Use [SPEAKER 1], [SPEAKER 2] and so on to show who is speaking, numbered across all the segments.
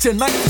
[SPEAKER 1] tonight.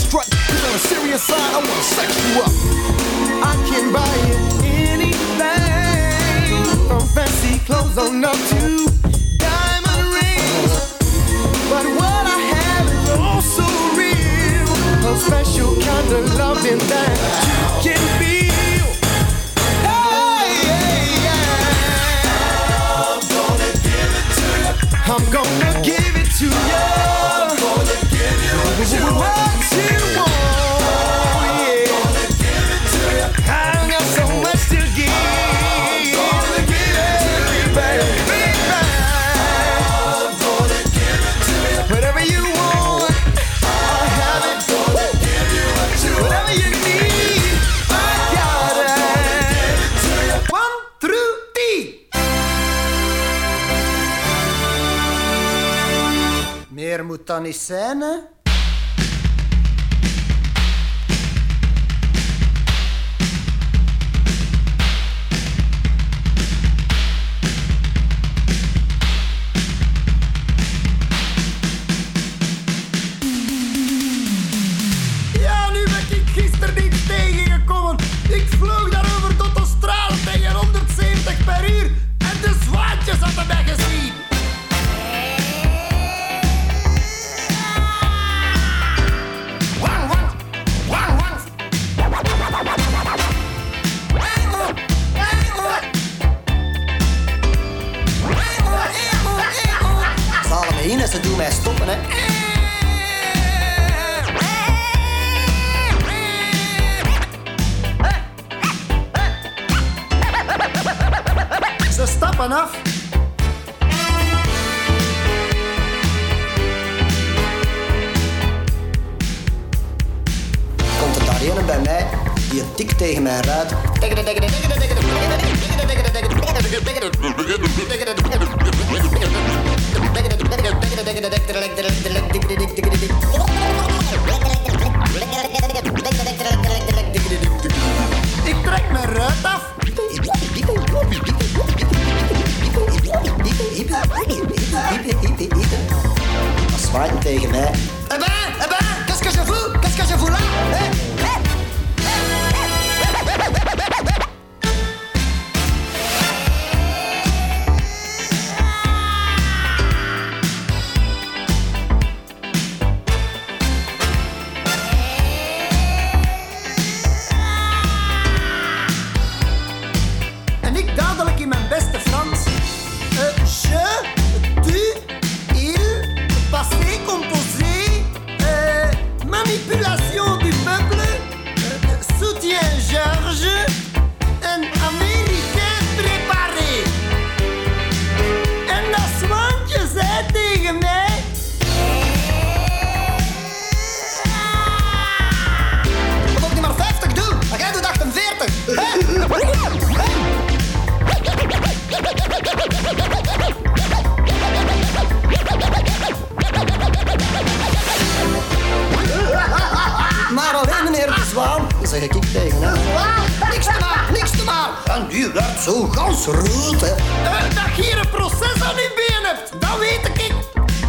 [SPEAKER 2] zo gans rood, hè. Uh, dat je hier een proces aan je been hebt, dat weet ik.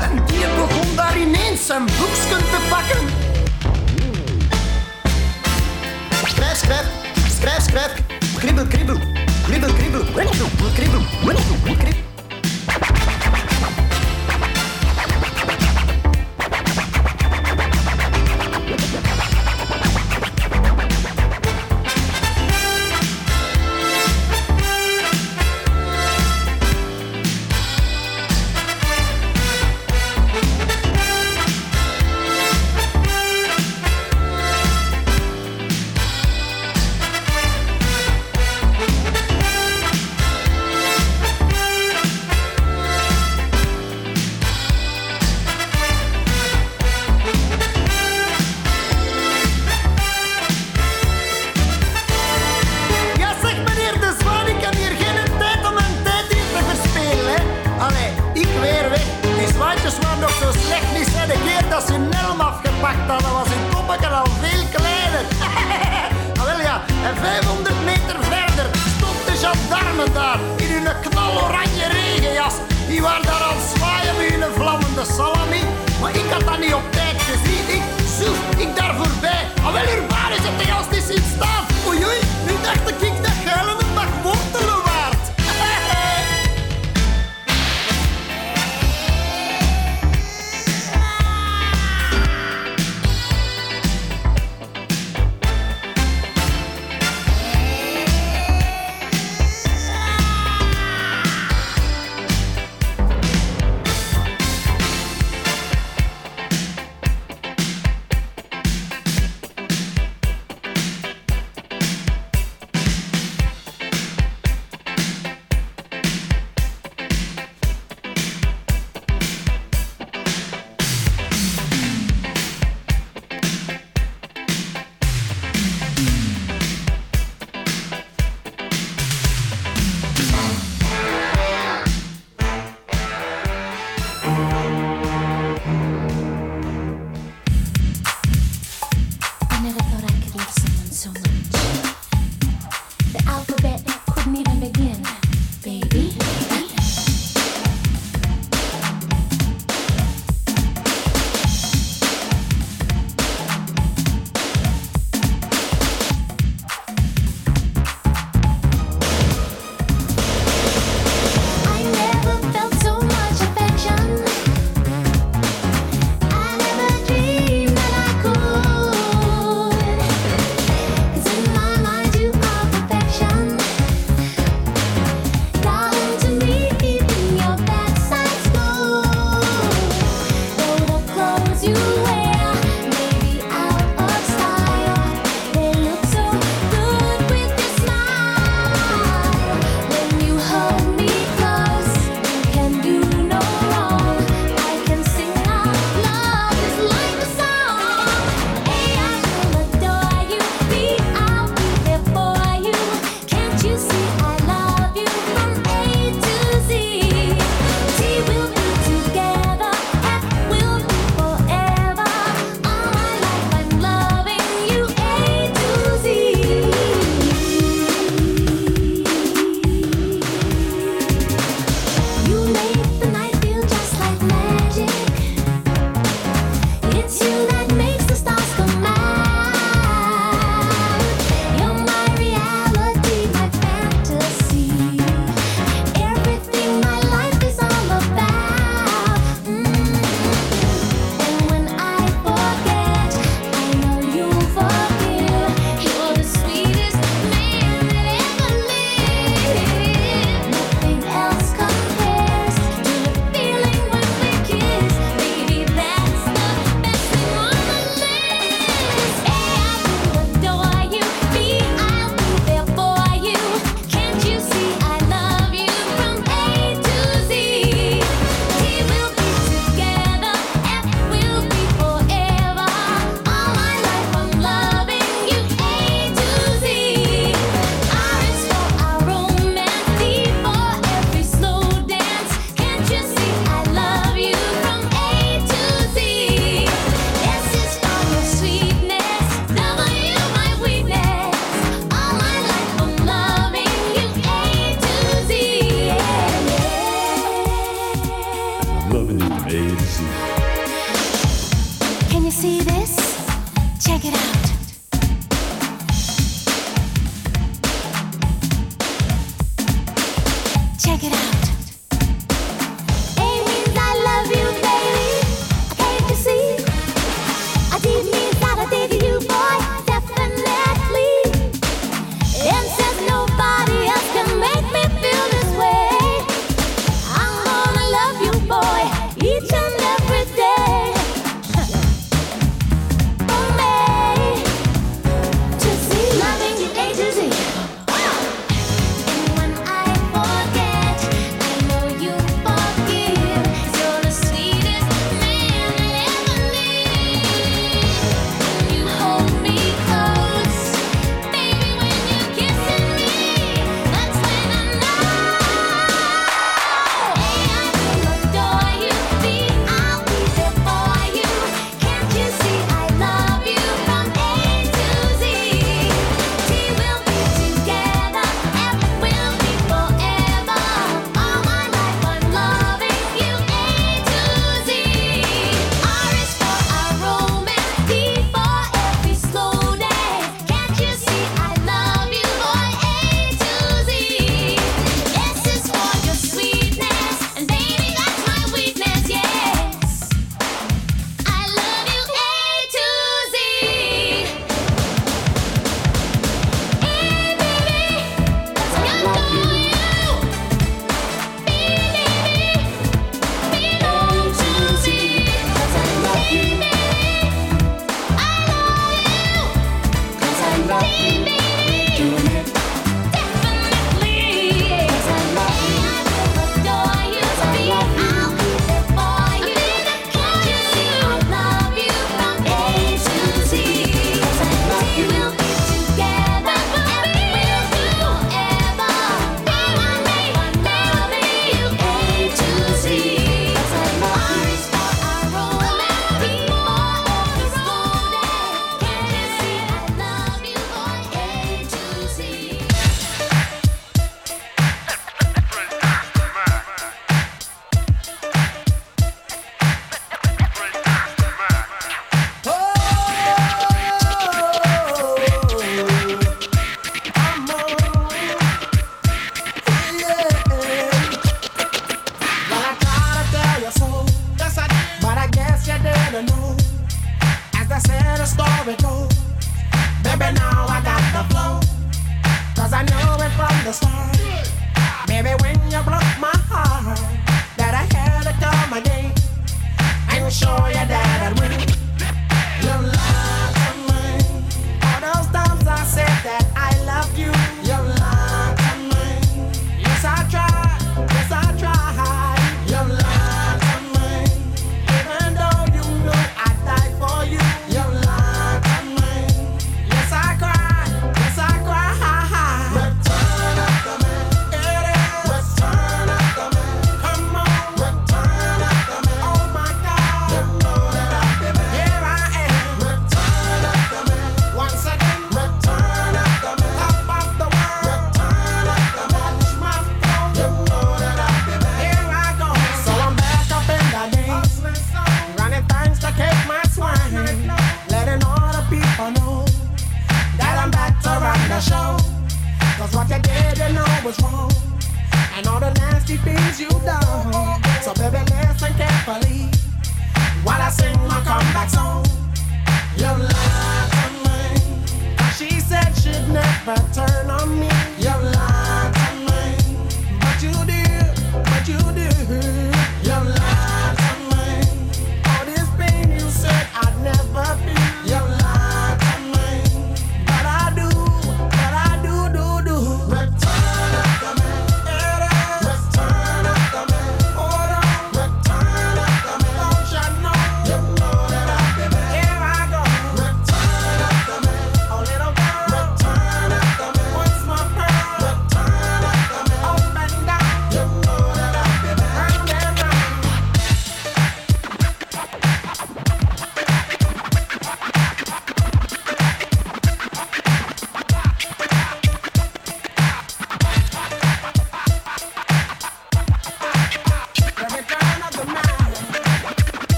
[SPEAKER 2] En die begon daar ineens zijn boeksken te pakken. Schrijf, schrijf, schrijf, schrijf. Kribbel,
[SPEAKER 3] kribbel. Kribbel, kribbel. Kribbel, kribbel. Kribbel, kribbel.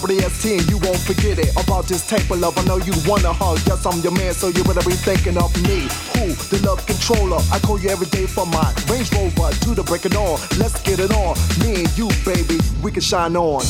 [SPEAKER 1] WST and you won't forget it. About this type of love, I know you wanna hug. Yes, I'm your man, so you better be thinking of me. Who? The love controller. I call you every day for my Range Rover to the breaking on. Let's get it on. Me and you,
[SPEAKER 4] baby, we can shine on.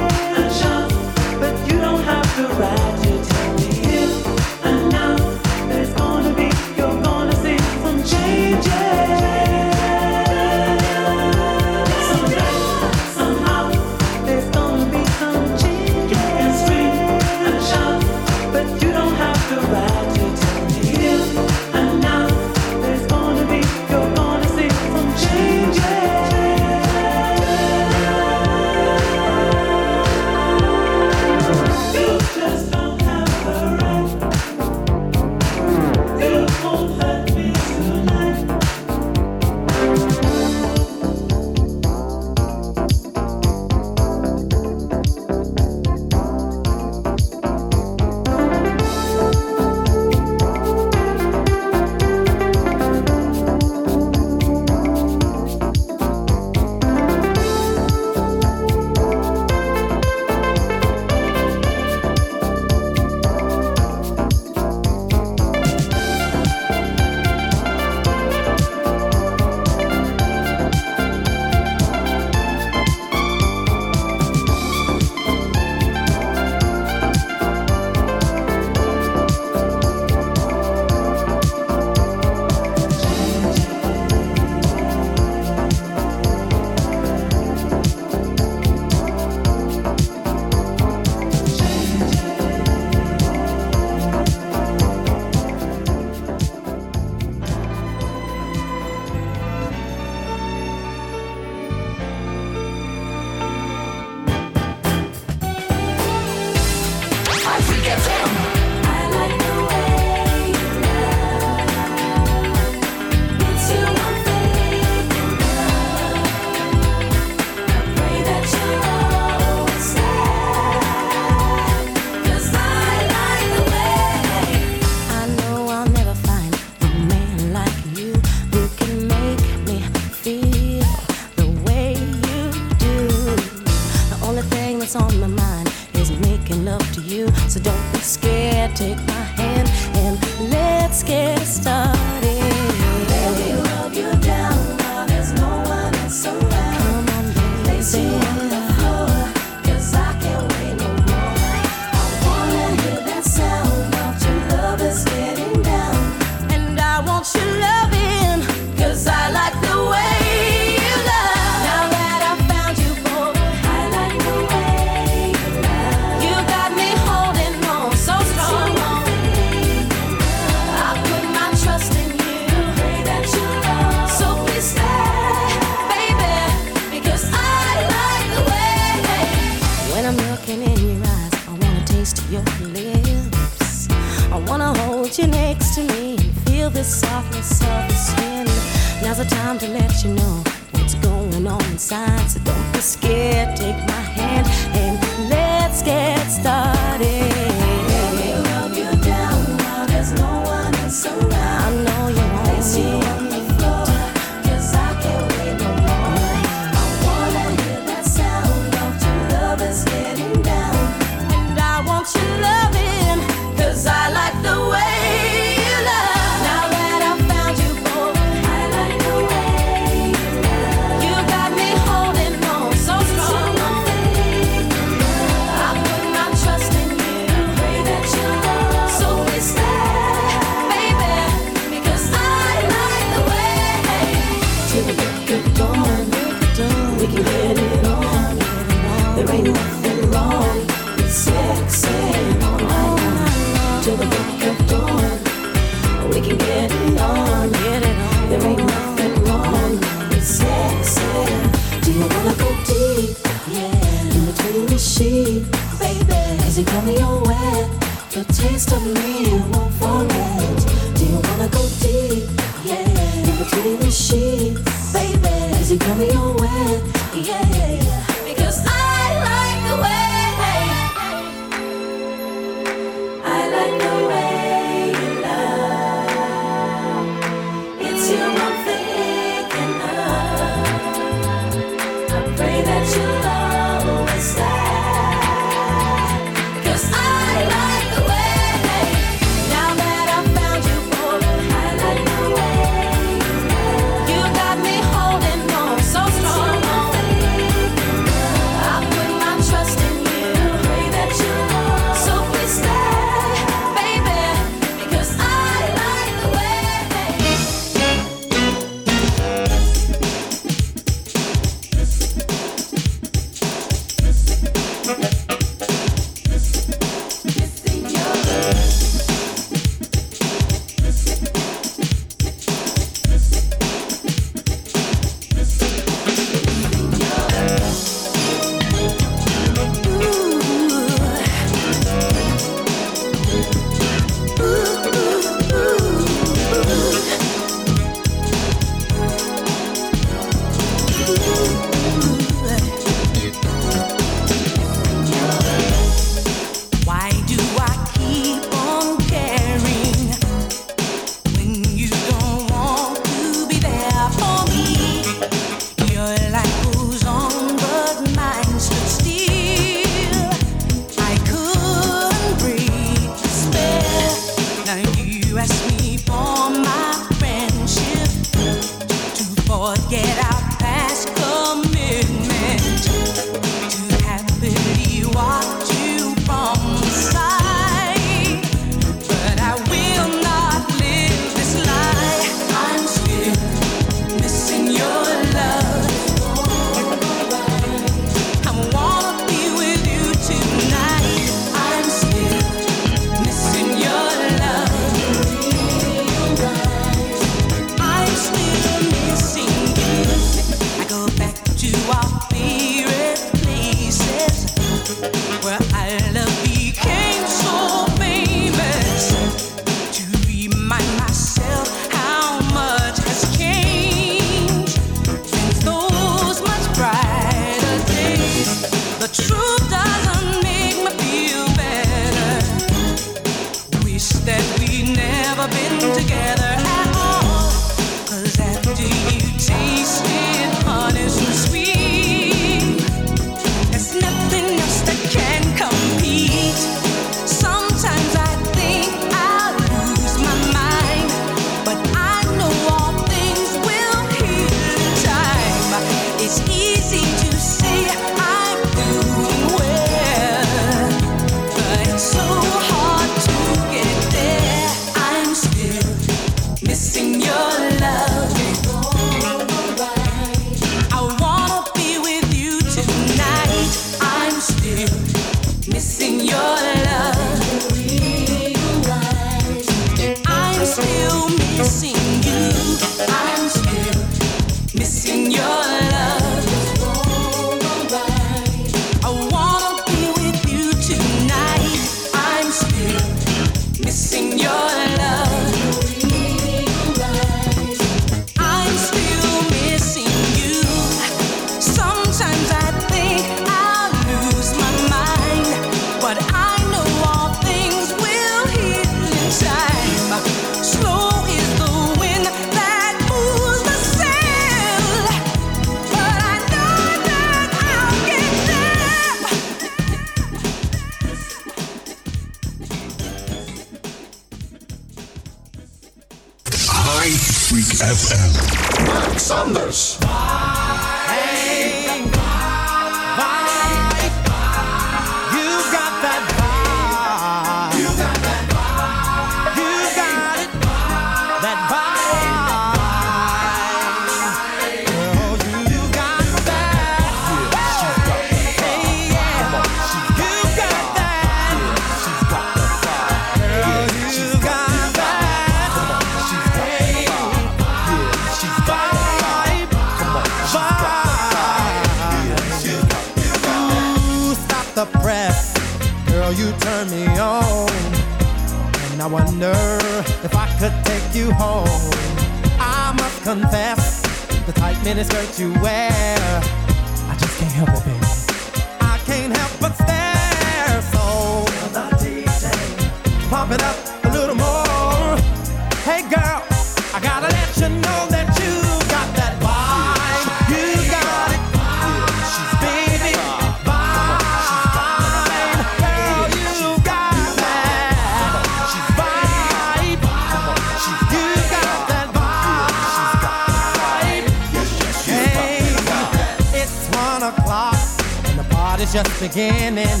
[SPEAKER 5] just beginning.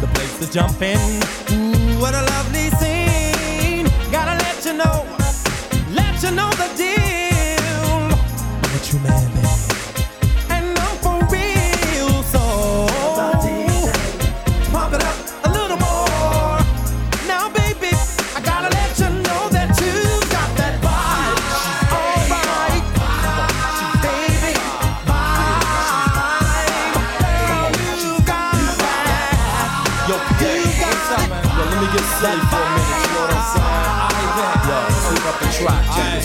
[SPEAKER 5] The place is jumping. Ooh, what a lovely scene. Gotta let you know, let you know the deal.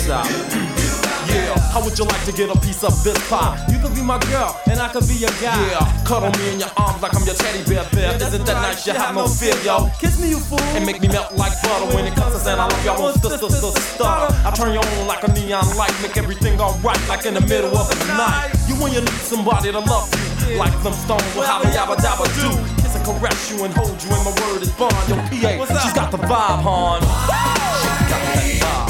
[SPEAKER 4] yeah,
[SPEAKER 6] how would you like to get a piece of this pie? You could be my girl, and I could be your guy. Yeah, cuddle me in your arms like I'm your teddy bear, bear. Yeah, Isn't that right. nice? You have no fear, yo. Kiss
[SPEAKER 7] me, you fool. And make me melt like butter when it comes to saying I
[SPEAKER 6] love y'all. Oh, sister, sister, star. I turn you on like a neon light, make everything alright like in the middle of the night. You when you need somebody to love you, like them stones will hobby yabba dabba do kiss and caress you and hold you, and my word is bond. Yo, PA, she's got the vibe, hon. She's got that vibe.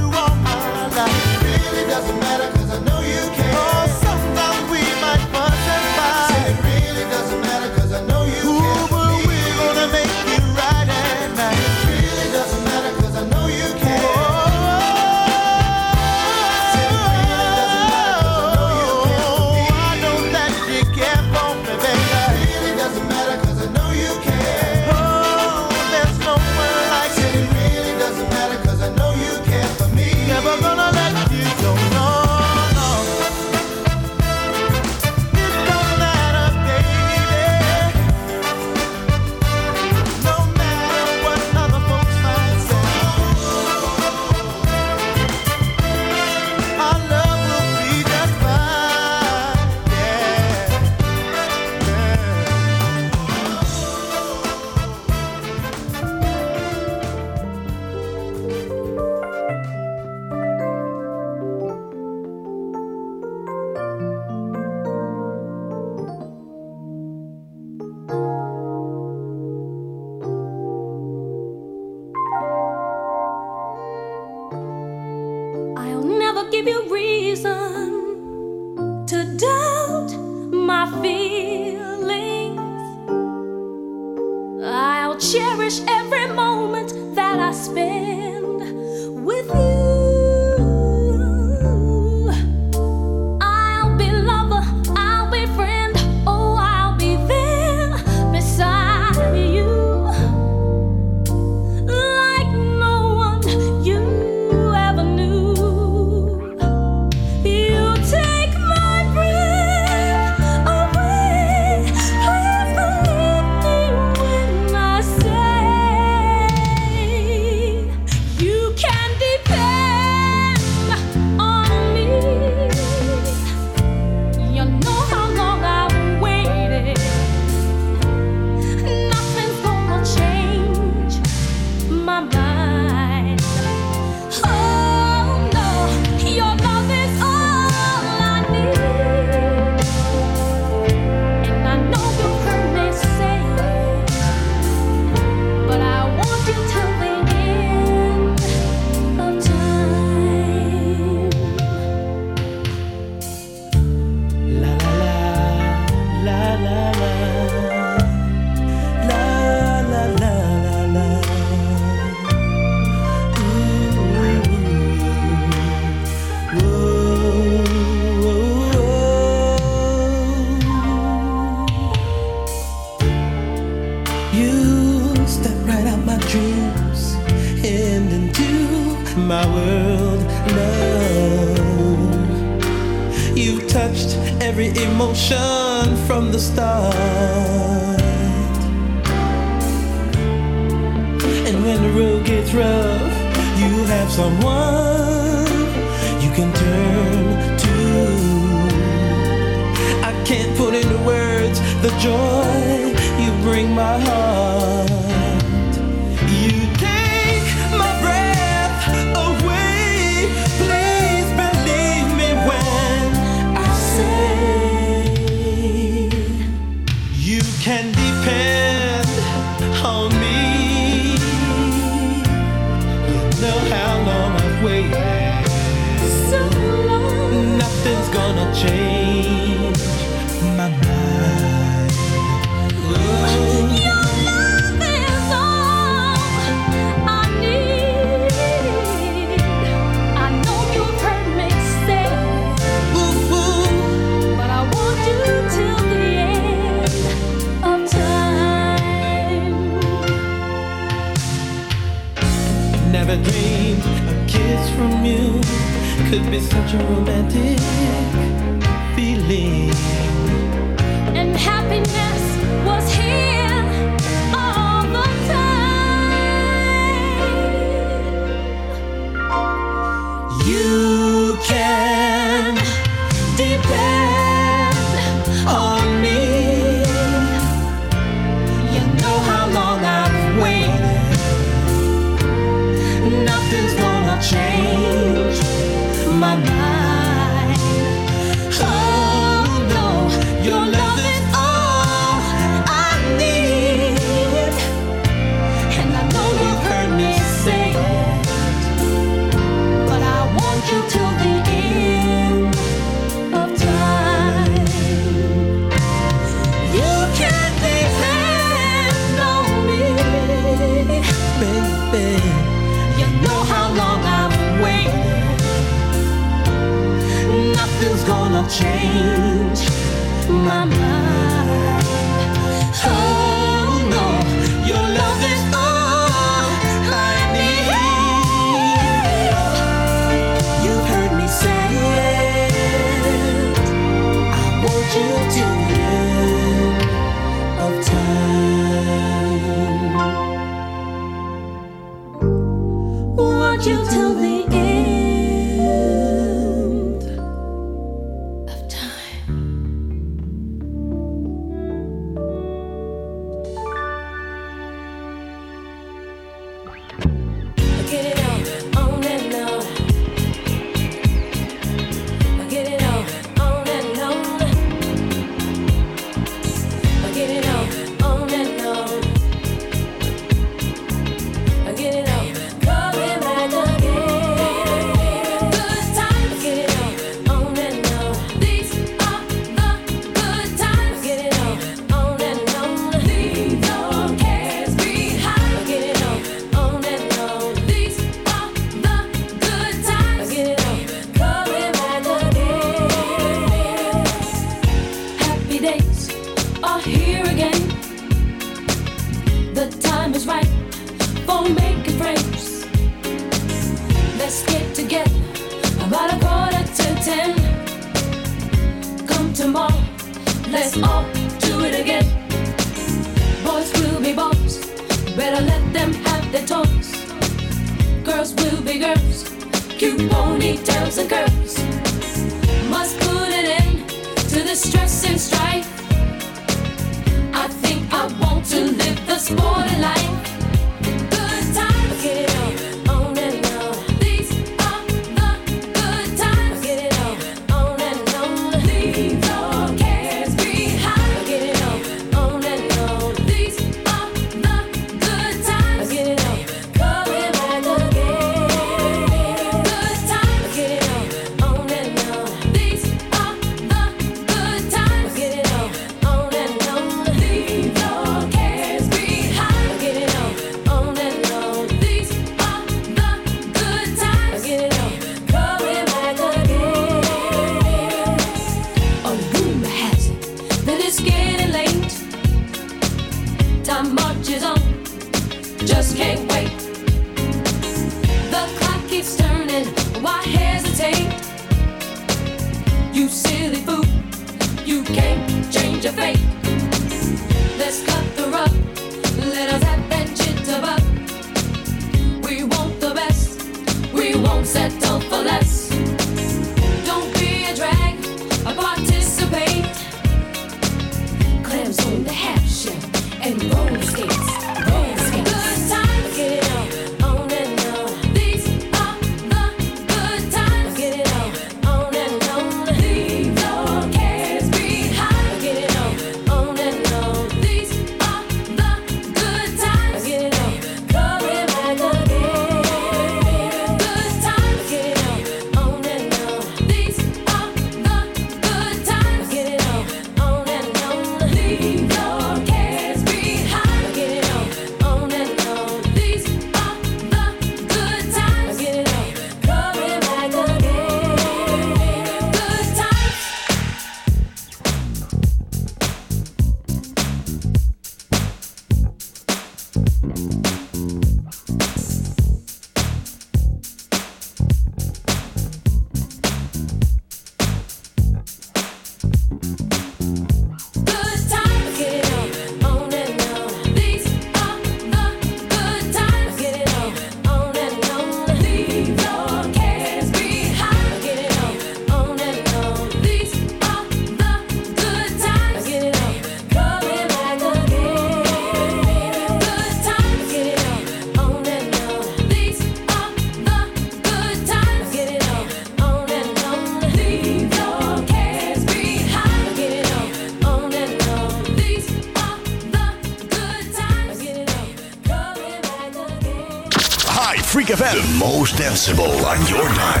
[SPEAKER 8] on your dime.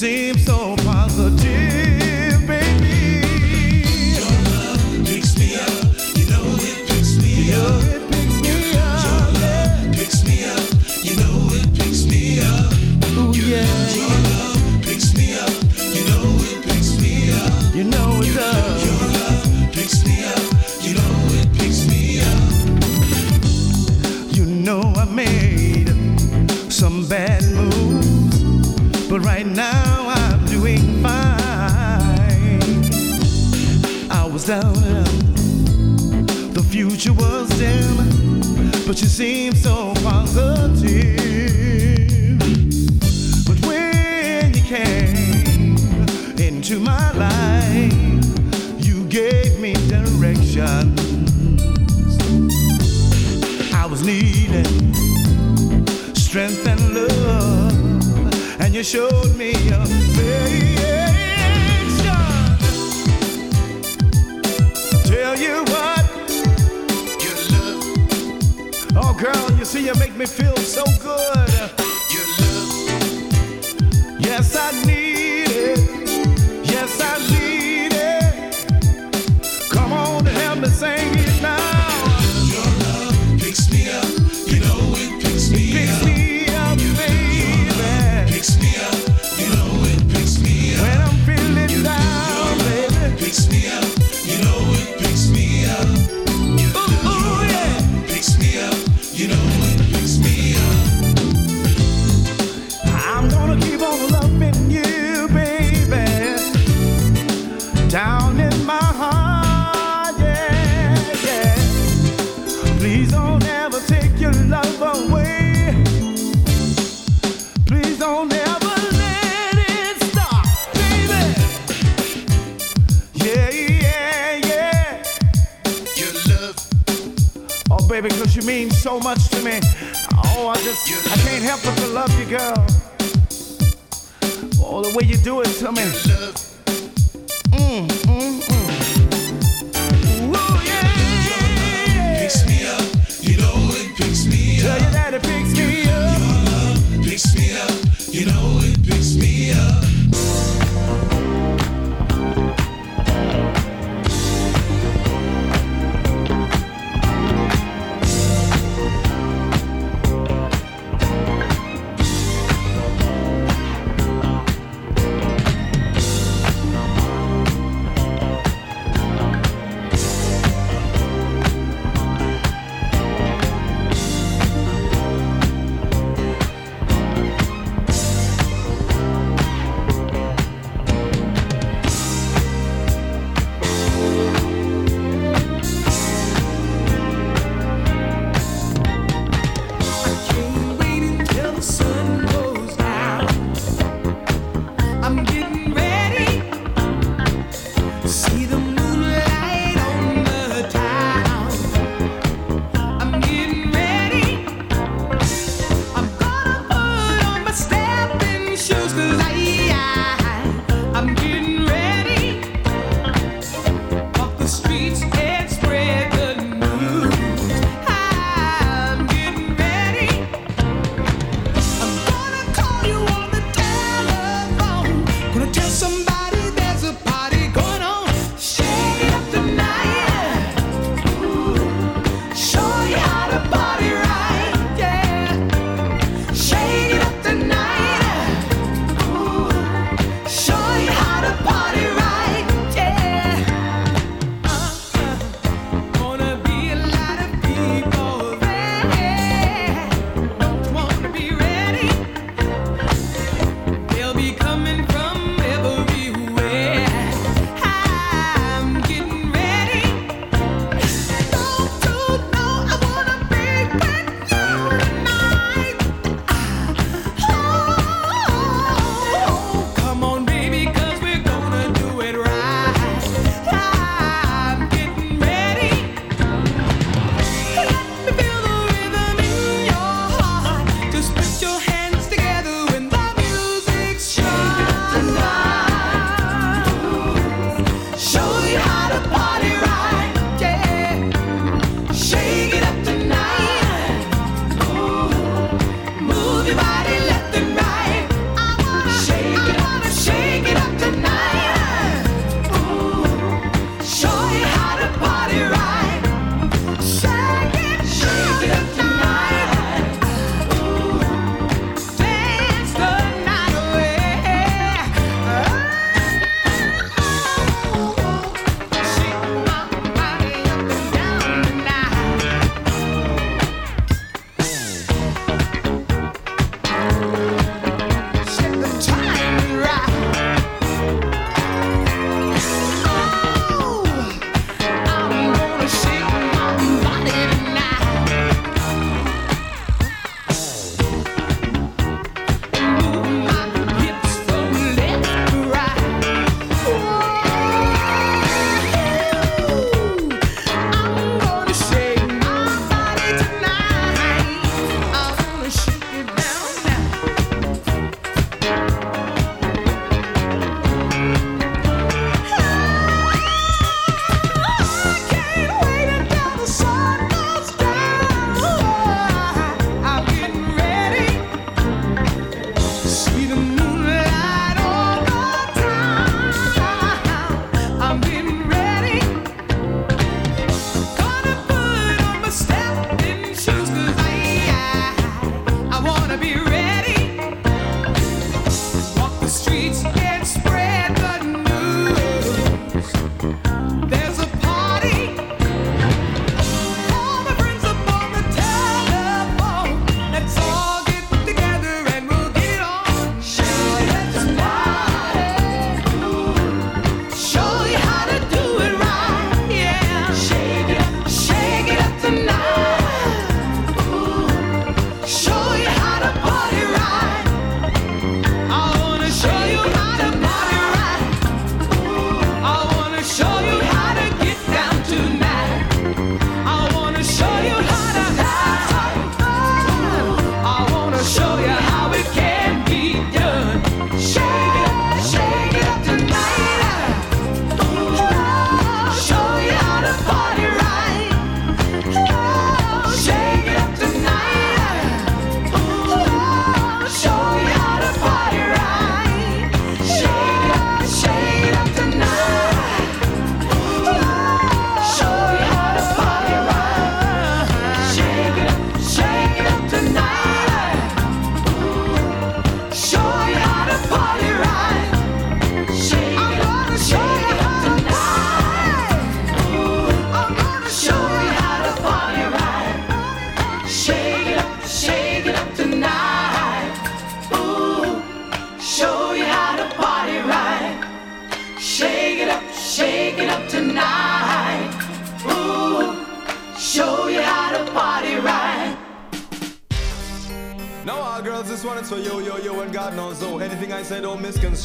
[SPEAKER 9] seems so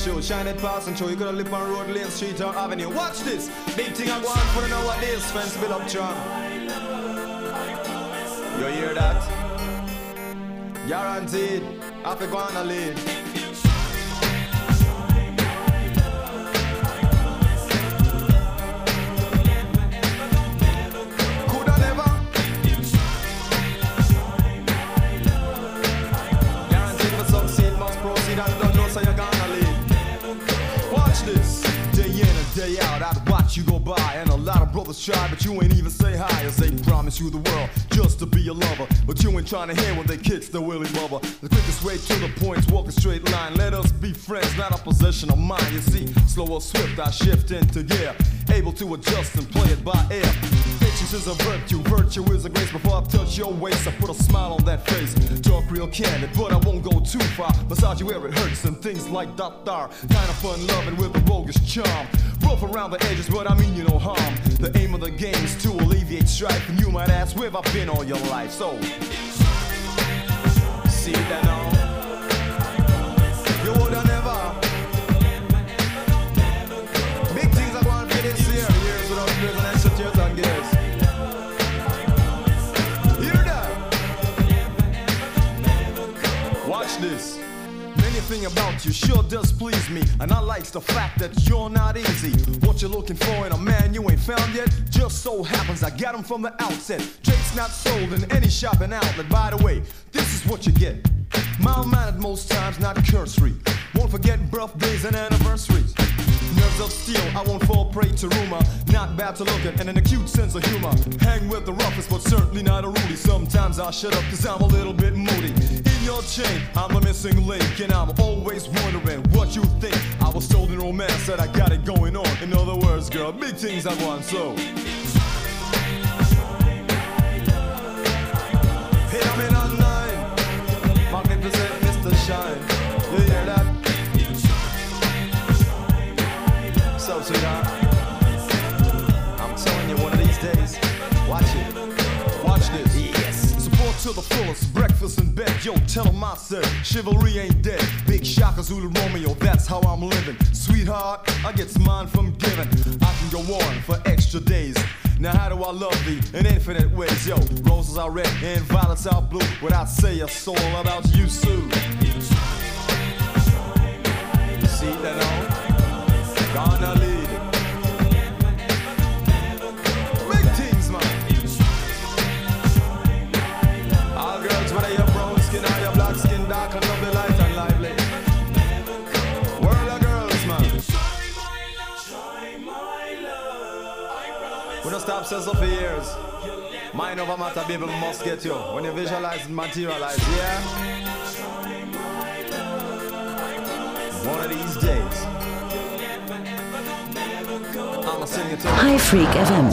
[SPEAKER 10] show. Shining pass and show. You gotta live on road, lane, street, or avenue. Watch this. Big thing I want for know what this. Fence build up, John. You hear that? Guaranteed. I feel going to lead. by, and a lot of brothers try, but you ain't even say hi as they promise you the world just to be a lover. But you ain't trying to hear what they kids the willy lover. The quickest way to the point's walk a straight line. Let us be friends, not a possession of mine. You see, slow or swift, I shift into gear, able to adjust and play it by ear. Patience is a virtue, virtue is a grace. Before I touch your waist, I put a smile on that face. Talk real candid, but I won't go too far. Massage you where it hurts and things like that are kind of fun loving with a bogus charm. Rough around the edges, but I mean you no harm. The aim of the game is to alleviate strife, and you might ask where I've been all your life. So, see that now. Um, thing about you sure does please me, and I likes the fact that you're not easy. What you're looking for in a man you ain't found yet, just so happens I got him from the outset. Jake's not sold in any shopping outlet. By the way, this is what you get. Mild-mannered most times, not cursory. Won't forget birthdays and anniversaries. Nerves of steel, I won't fall prey to rumor. Not bad to look at and an acute sense of humor. Hang with the roughest, but certainly not a Rudy. Sometimes I shut up cause I'm a little bit moody. In your chain, I'm a missing link, and I'm always wondering what you think. I was told in romance that I got it going on. In other words, girl, big things I want, so. Hey, I'm in on Magnificent Mr. Shine. so, cigar. I'm telling you, one of these days. Watch it. Watch this. Yes. Support to the fullest. Breakfast in bed. Yo, tell them I said chivalry ain't dead. Big shockers who Romeo. That's how I'm living. Sweetheart, I get mine from giving. I can go on for extra days. Now how do I love thee in infinite ways? Yo, roses are red and violets are blue. Without say a soul about you, Sue. You see that on? Gonna lead. Make things, man. All girls, whether you're brown skin or you black skin, dark and lovely, light and lively. World of girls, man. We don't stop since for years. Mind over matter, people must get you. When you visualize and materialize, yeah? One of these days.
[SPEAKER 4] Hi-Freak FM.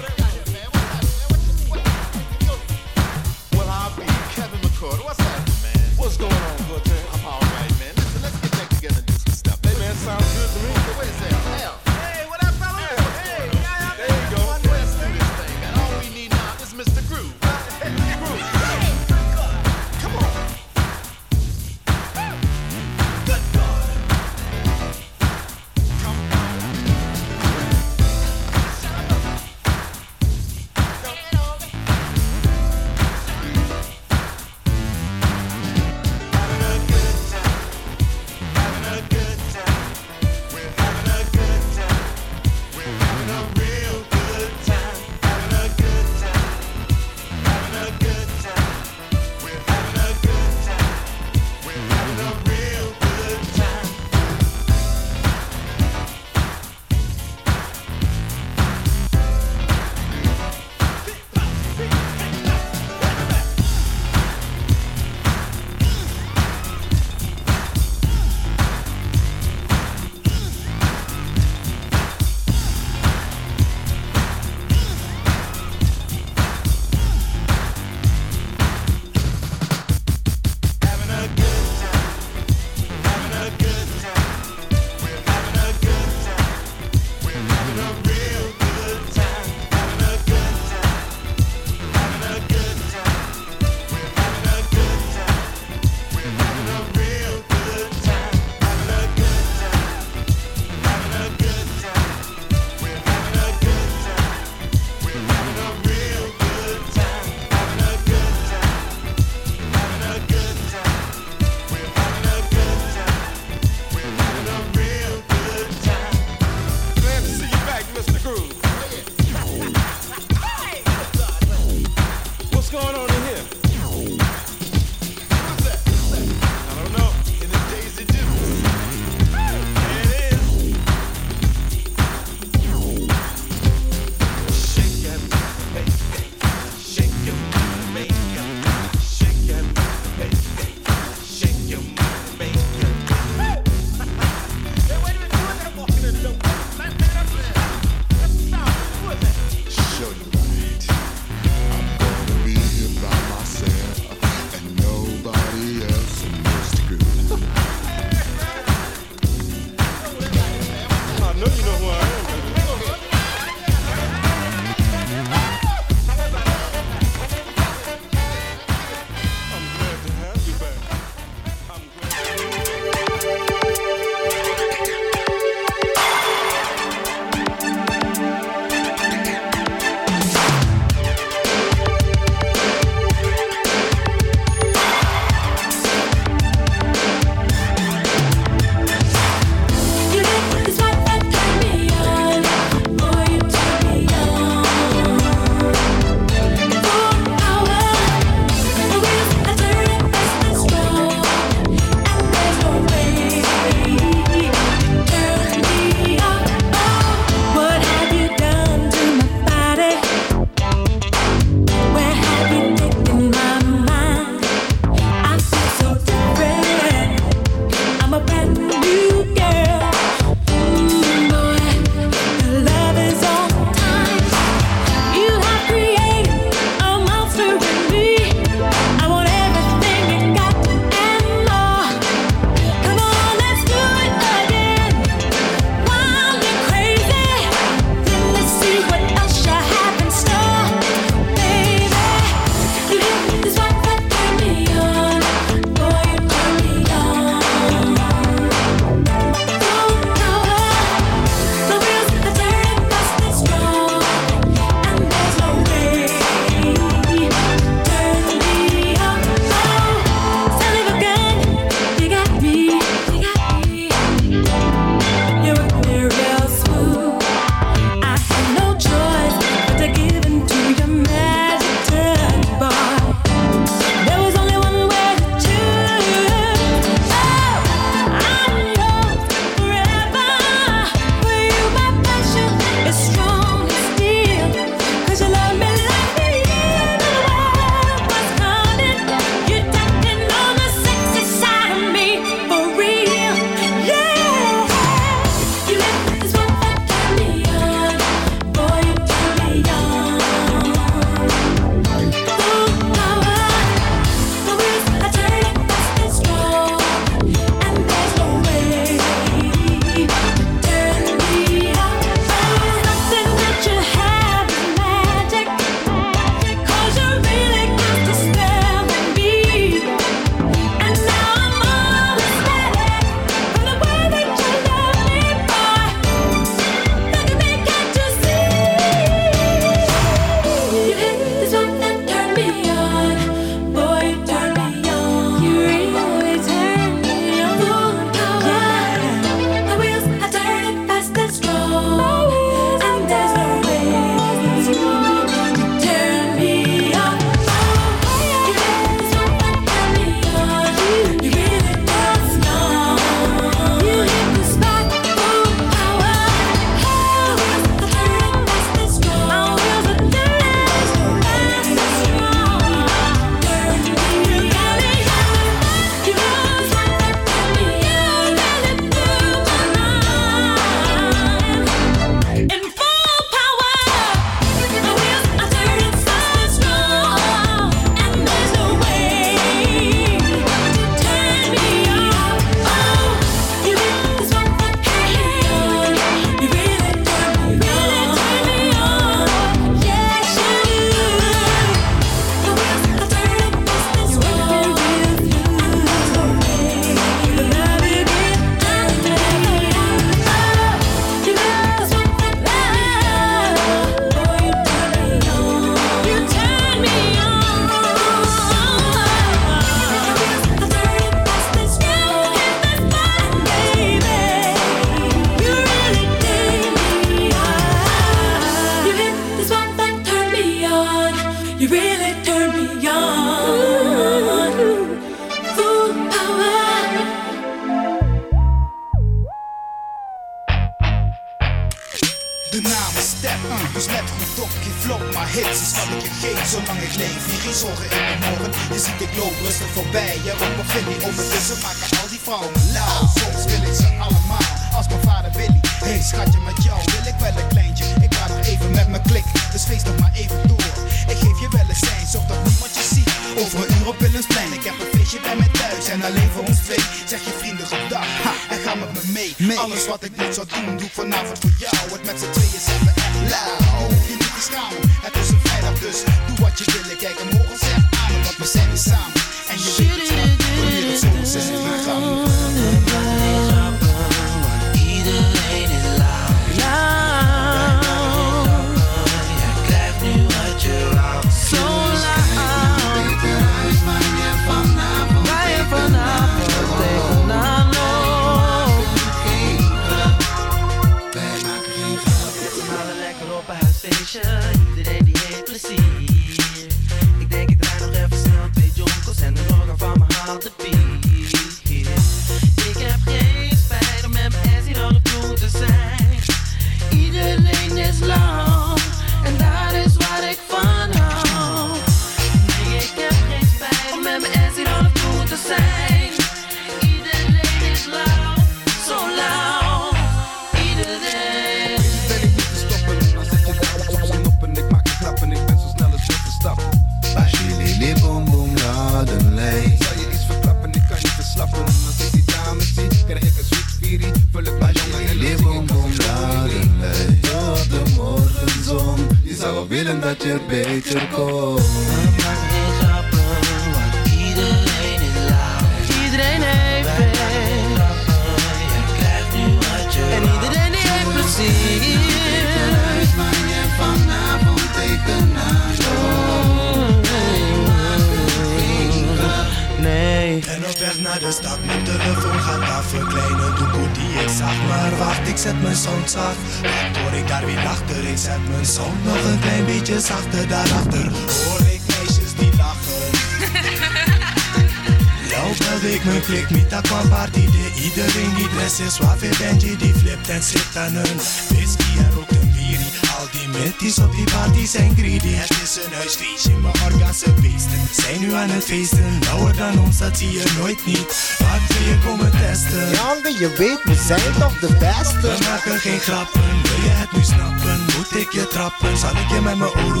[SPEAKER 11] zijn toch de beste? We maken geen grappen, wil je het nu snappen? Moet ik je trappen? Zal ik je met mijn oren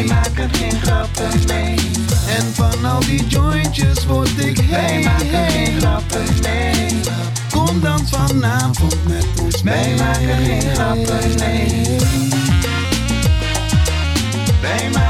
[SPEAKER 4] Wij maken geen grappen, mee. En van al die jointjes word ik Wij maken geen grappen, mee. Kom dan vanavond met ons mee. Wij maken geen
[SPEAKER 12] grappen, mee. Wij maken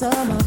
[SPEAKER 13] summer.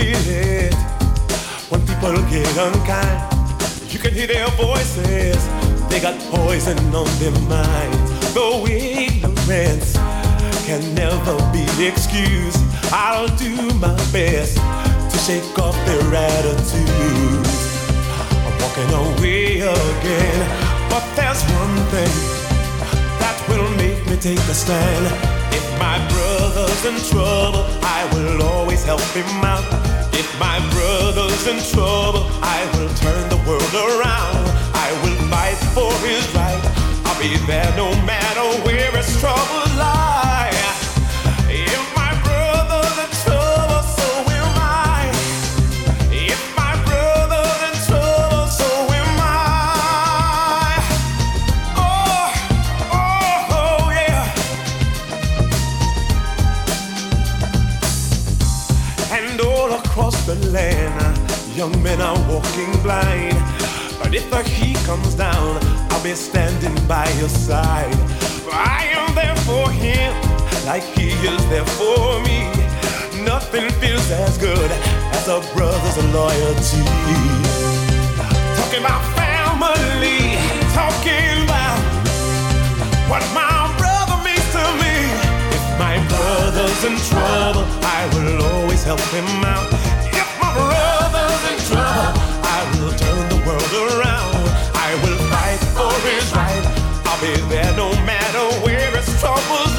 [SPEAKER 14] feel it when people get unkind. You can hear their voices. They got poison on their minds. Though ignorance can never be excused, I'll do my best to shake off their attitudes. I'm walking away again, but there's one thing that will make me take a stand. If my brother's in trouble, I will always help him out. If my brother's in trouble, I will turn the world around. I will fight for his right. I'll be there no matter where his trouble lies. Young men are walking blind. But if the heat comes down, I'll be standing by your side. For I am there for him, like he is there for me. Nothing feels as good as a brother's loyalty. Talking about family, talking about what my brother means to me. If my brother's in trouble, I will always help him out will turn the world around. I will fight for his right. I'll be there no matter where his troubles.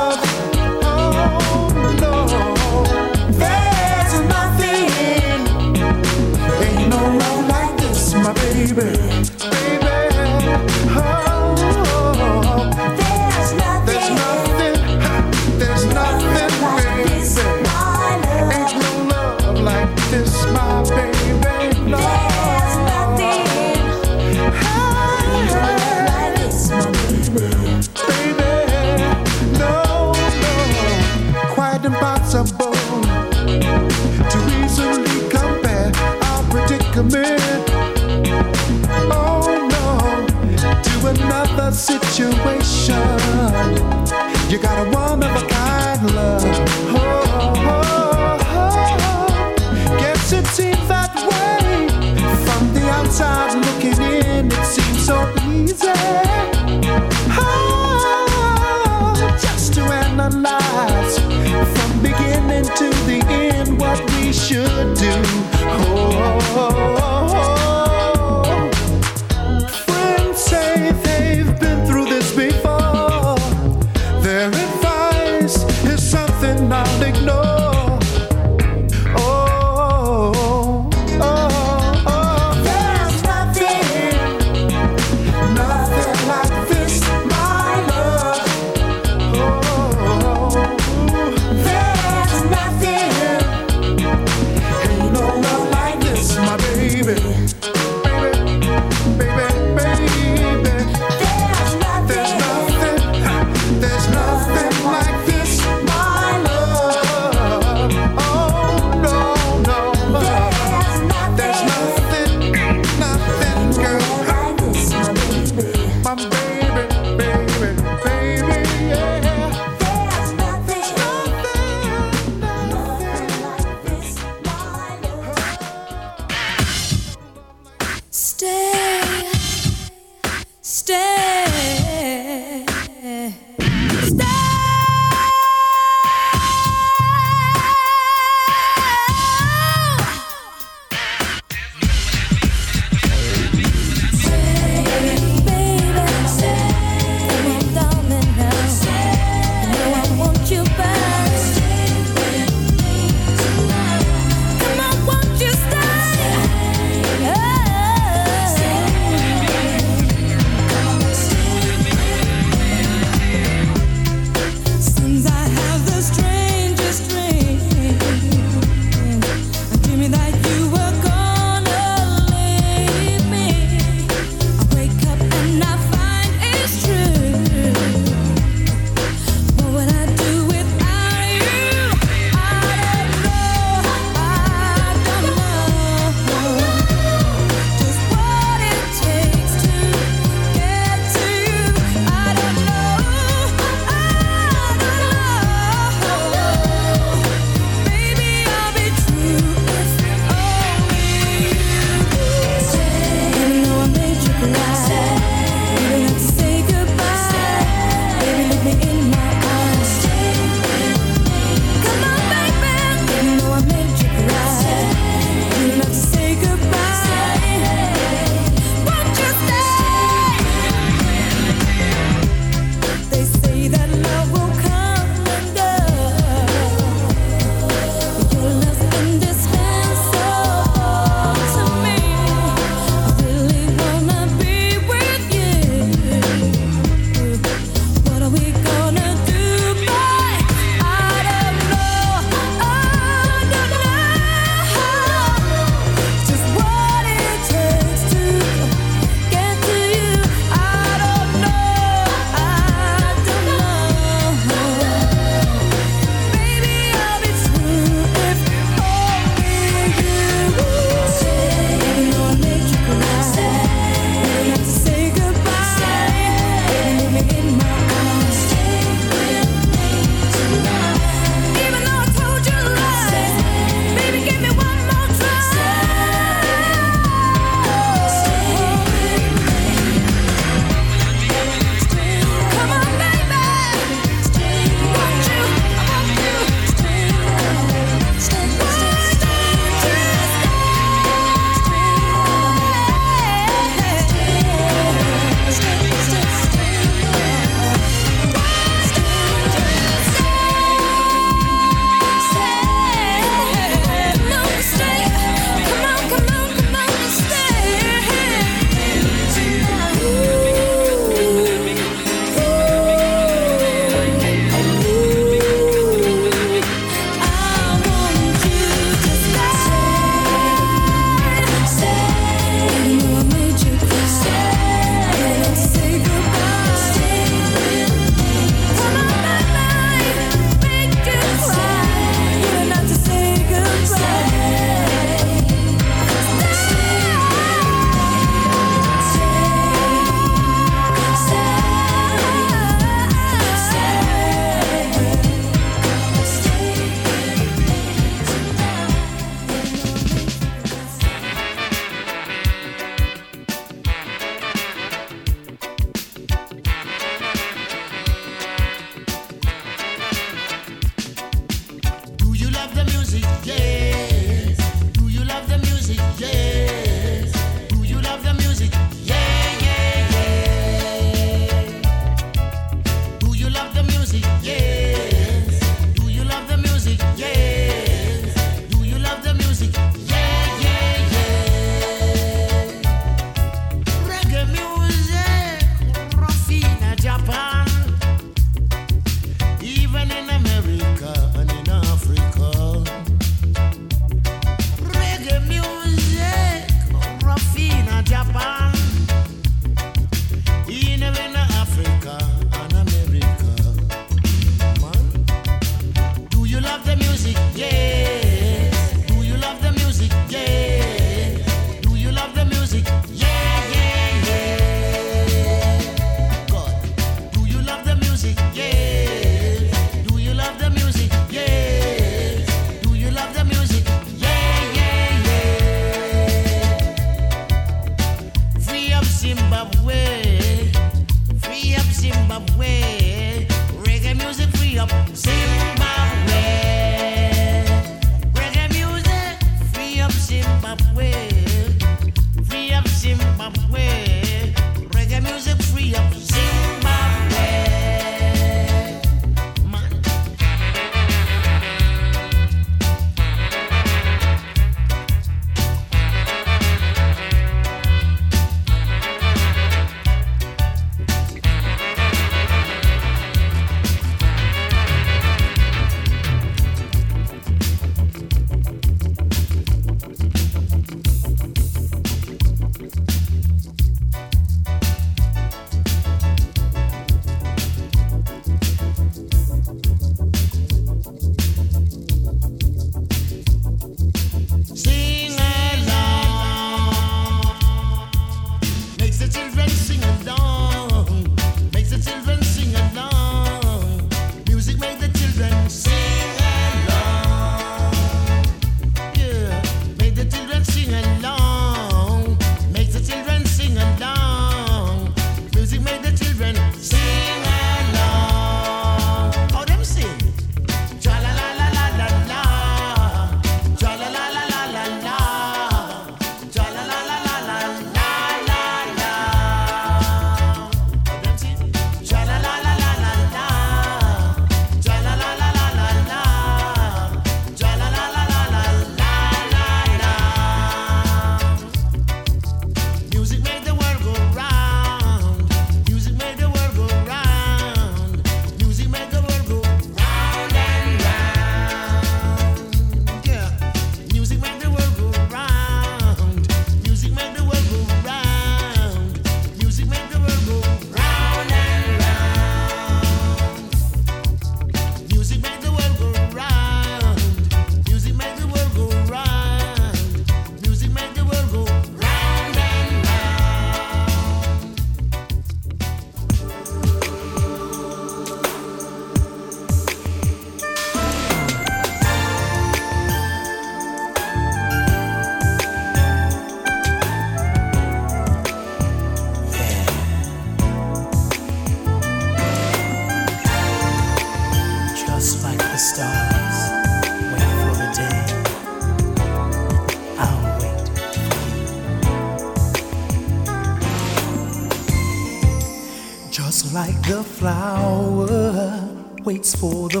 [SPEAKER 7] waits for the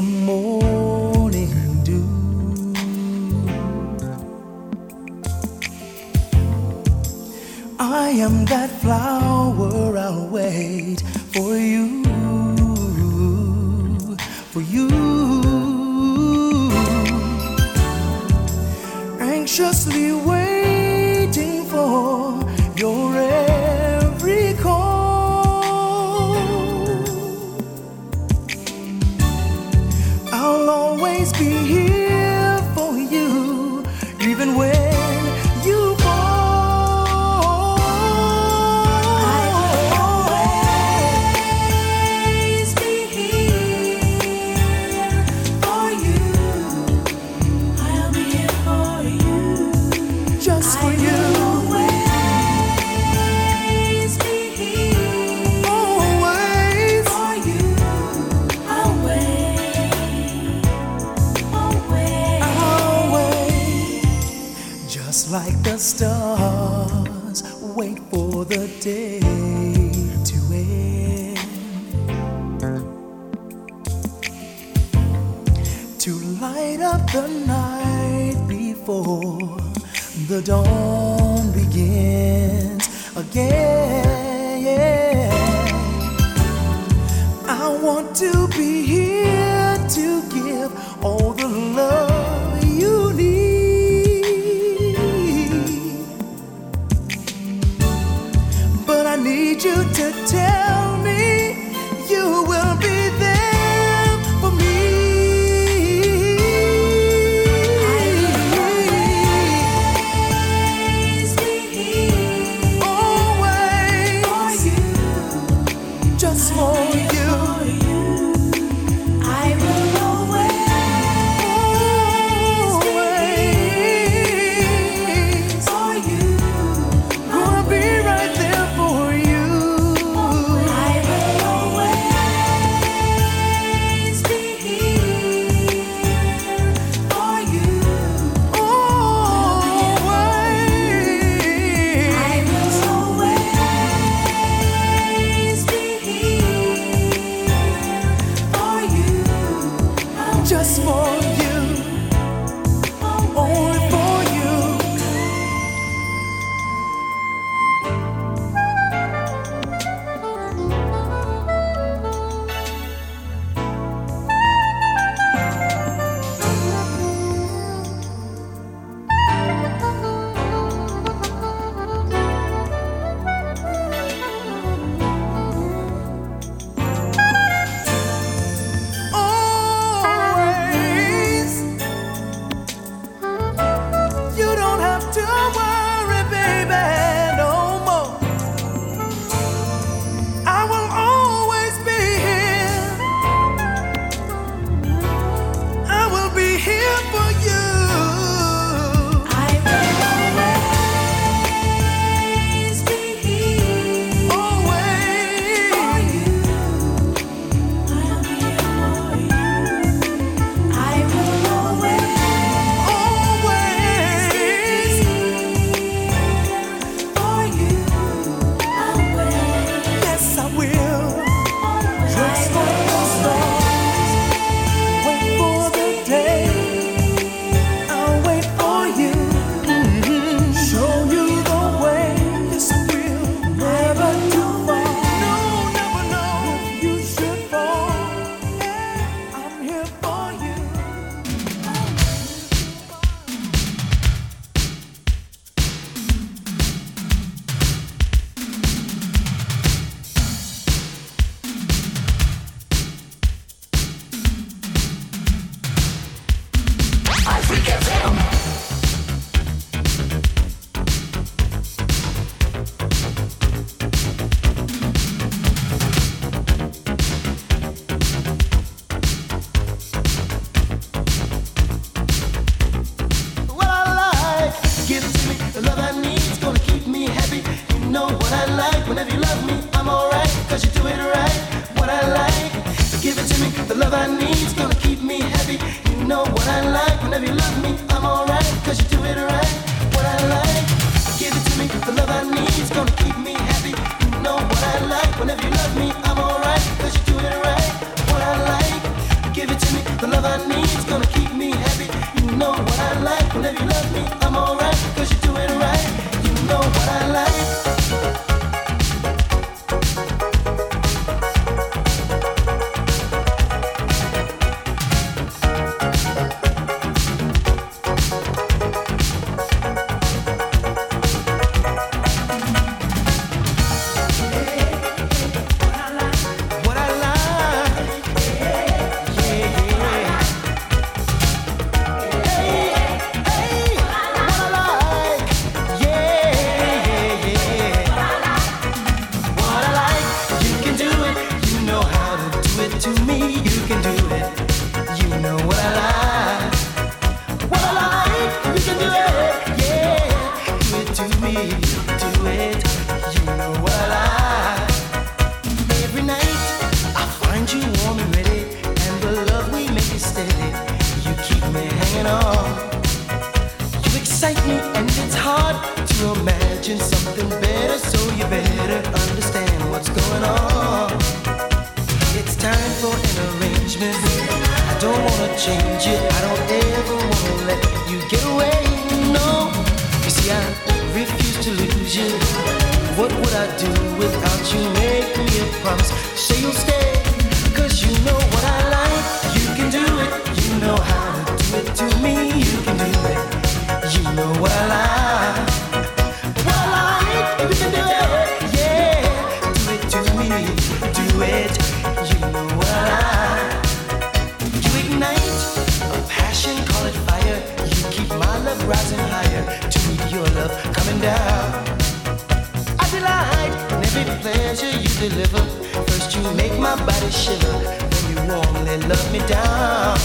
[SPEAKER 12] Every pleasure you deliver. First you make my body shiver, then you warmly love me down.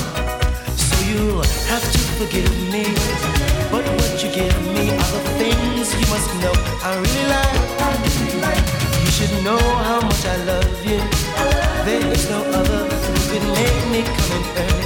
[SPEAKER 12] So you have to forgive me, but what you give me are the things you must know. I really
[SPEAKER 4] like. I really like. You should know how much I love you. there is no other who could make me come and earn.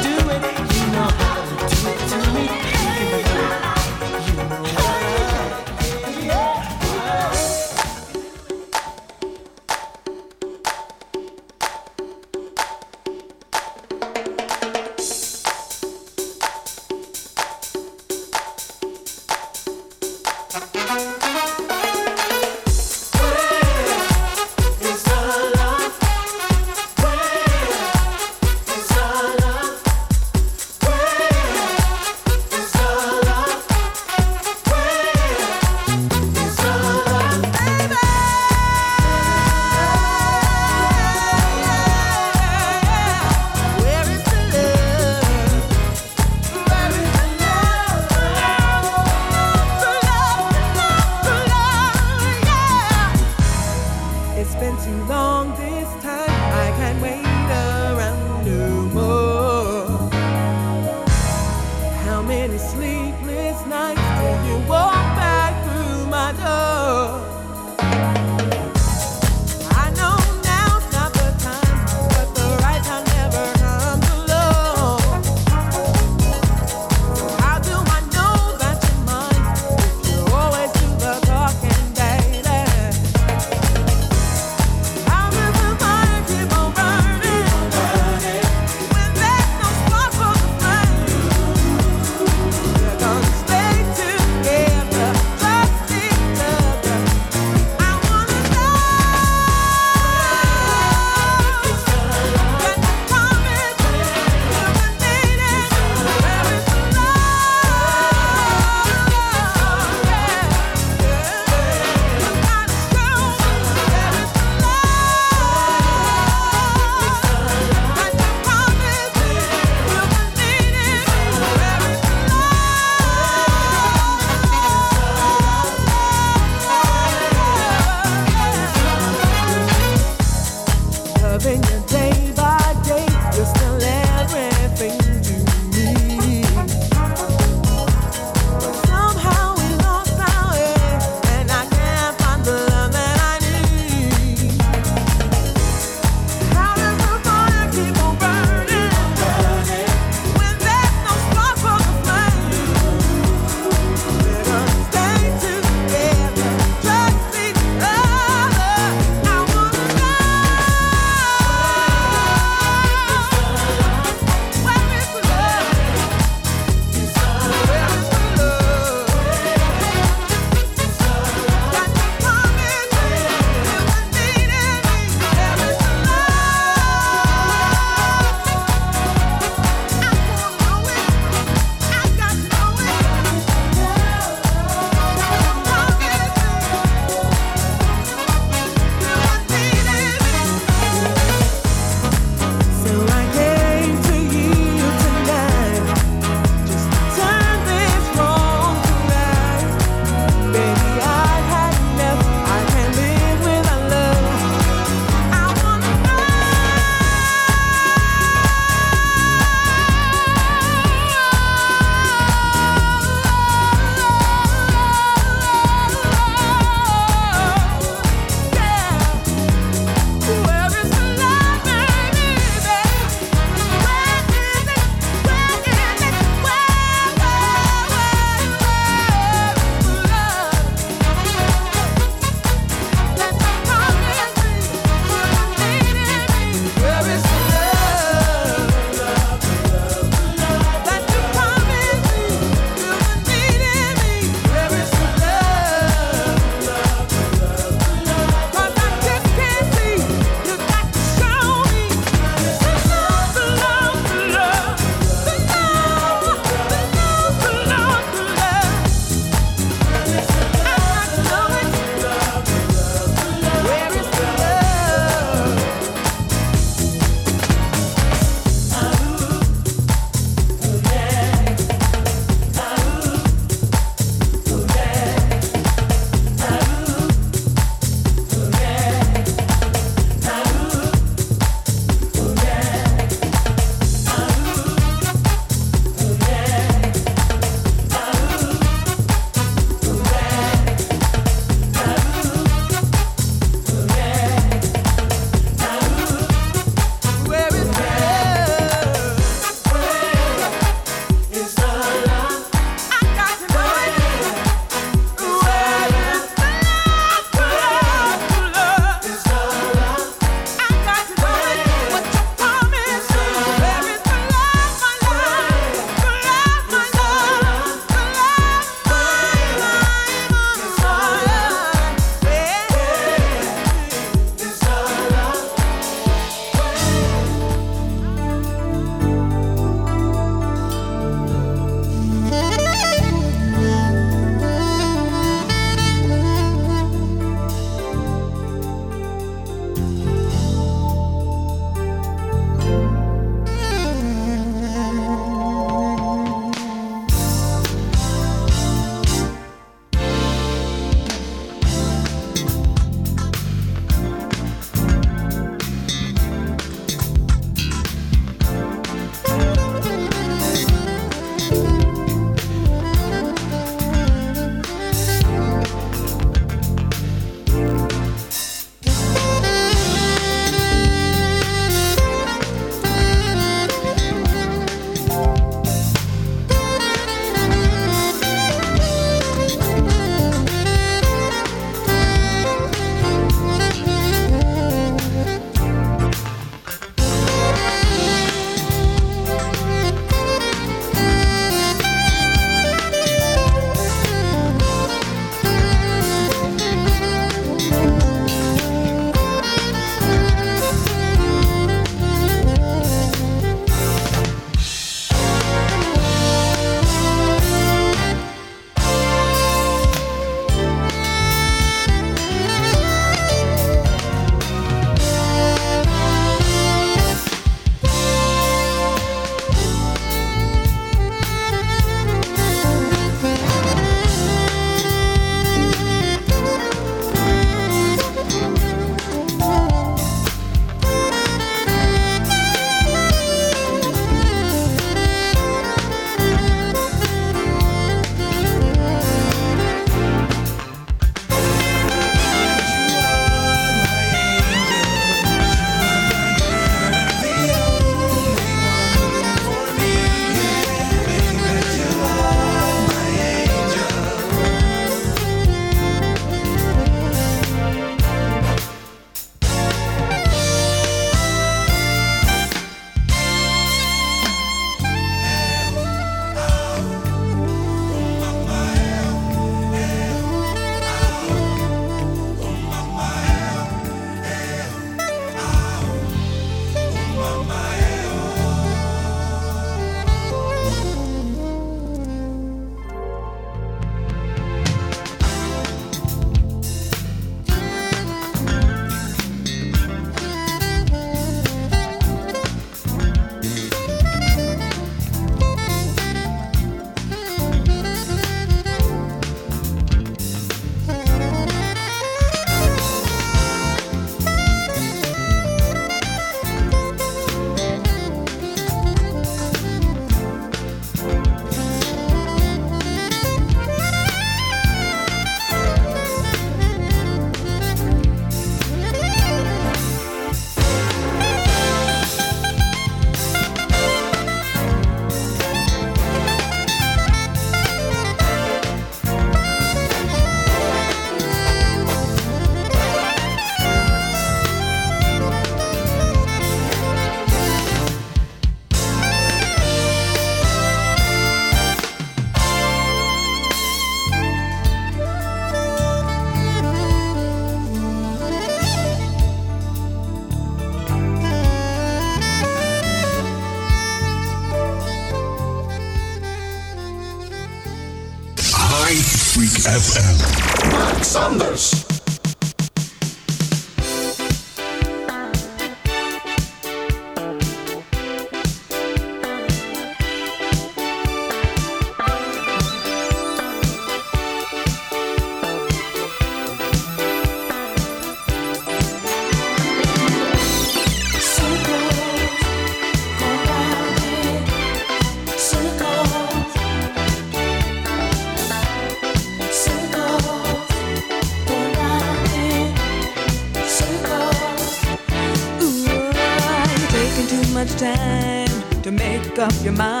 [SPEAKER 15] up your mind.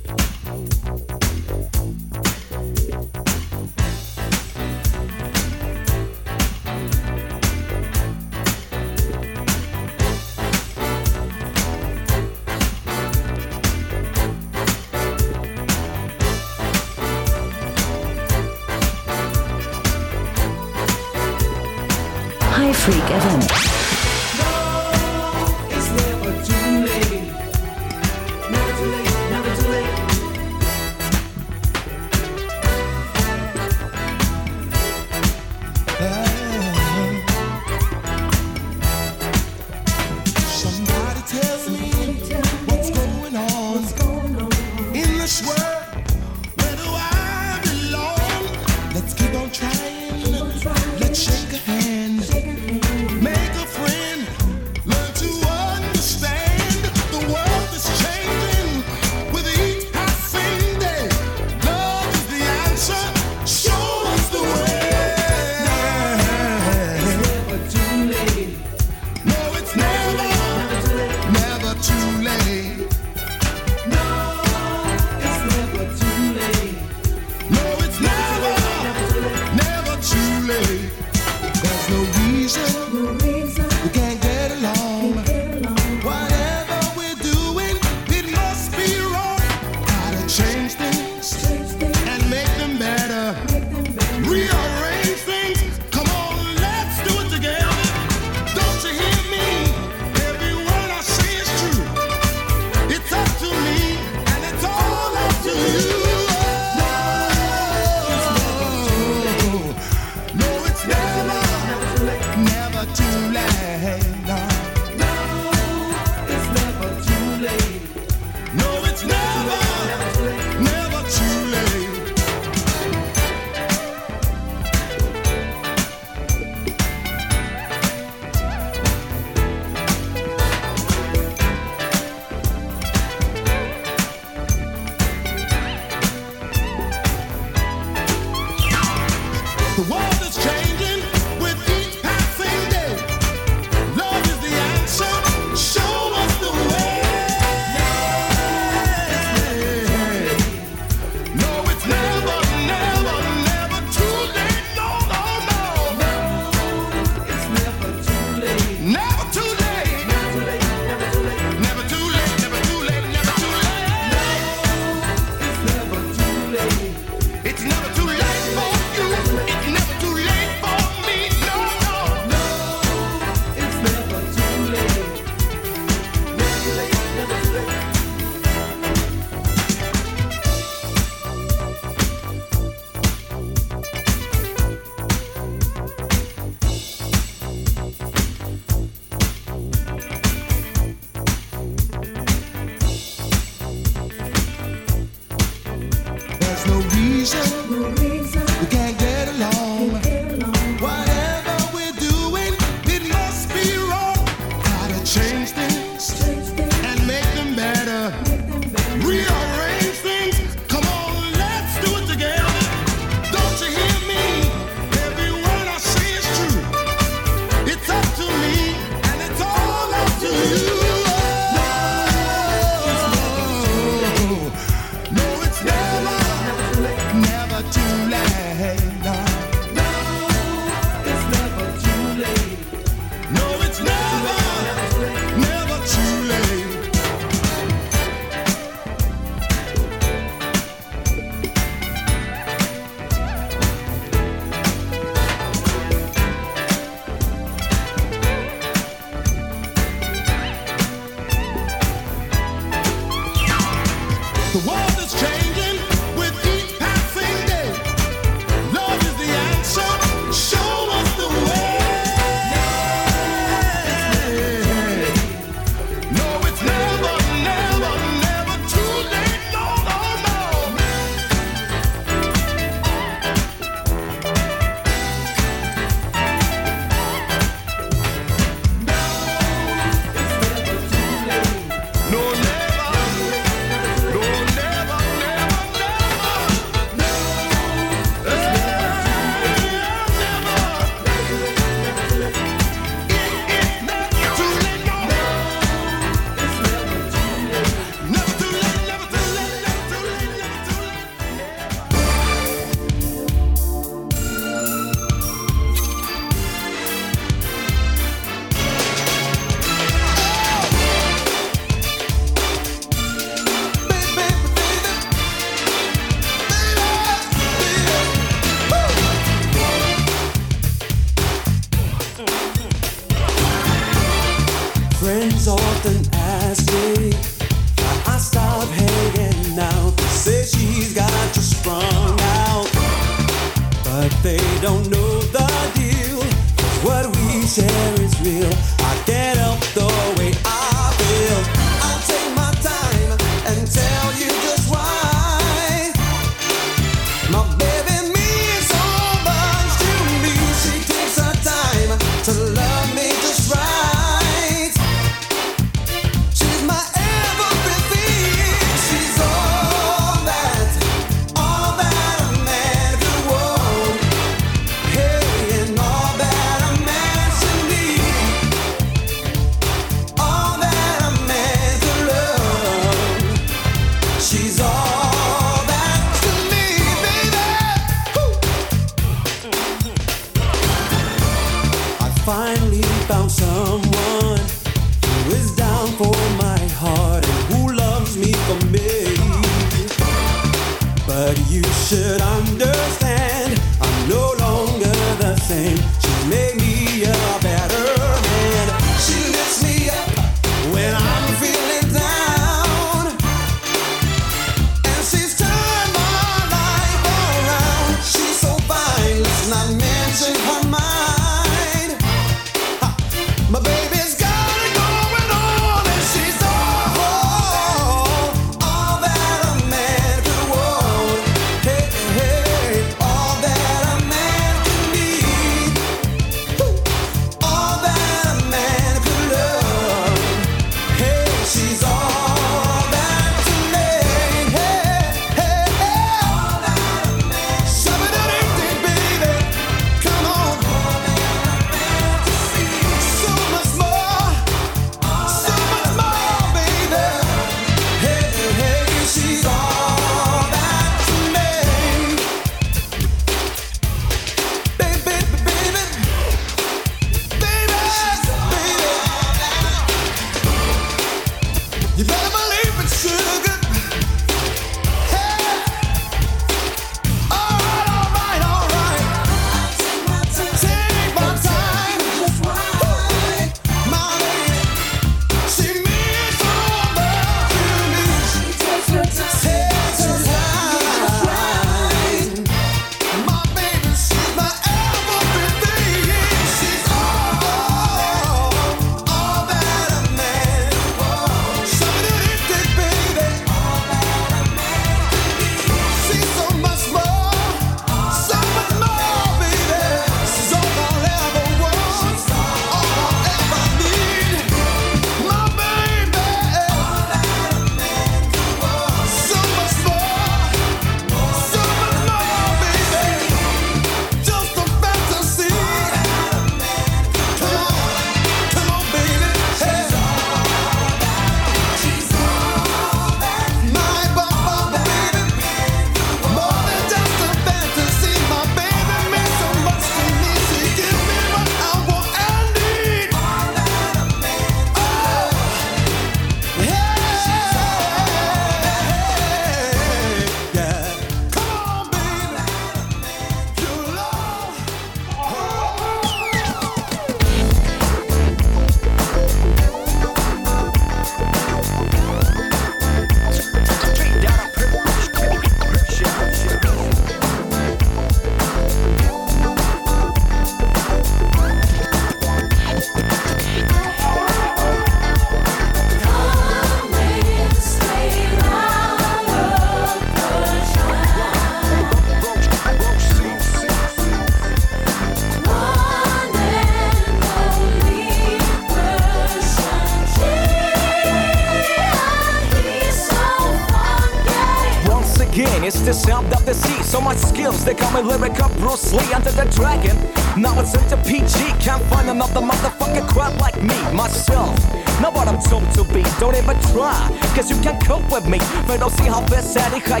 [SPEAKER 3] Serija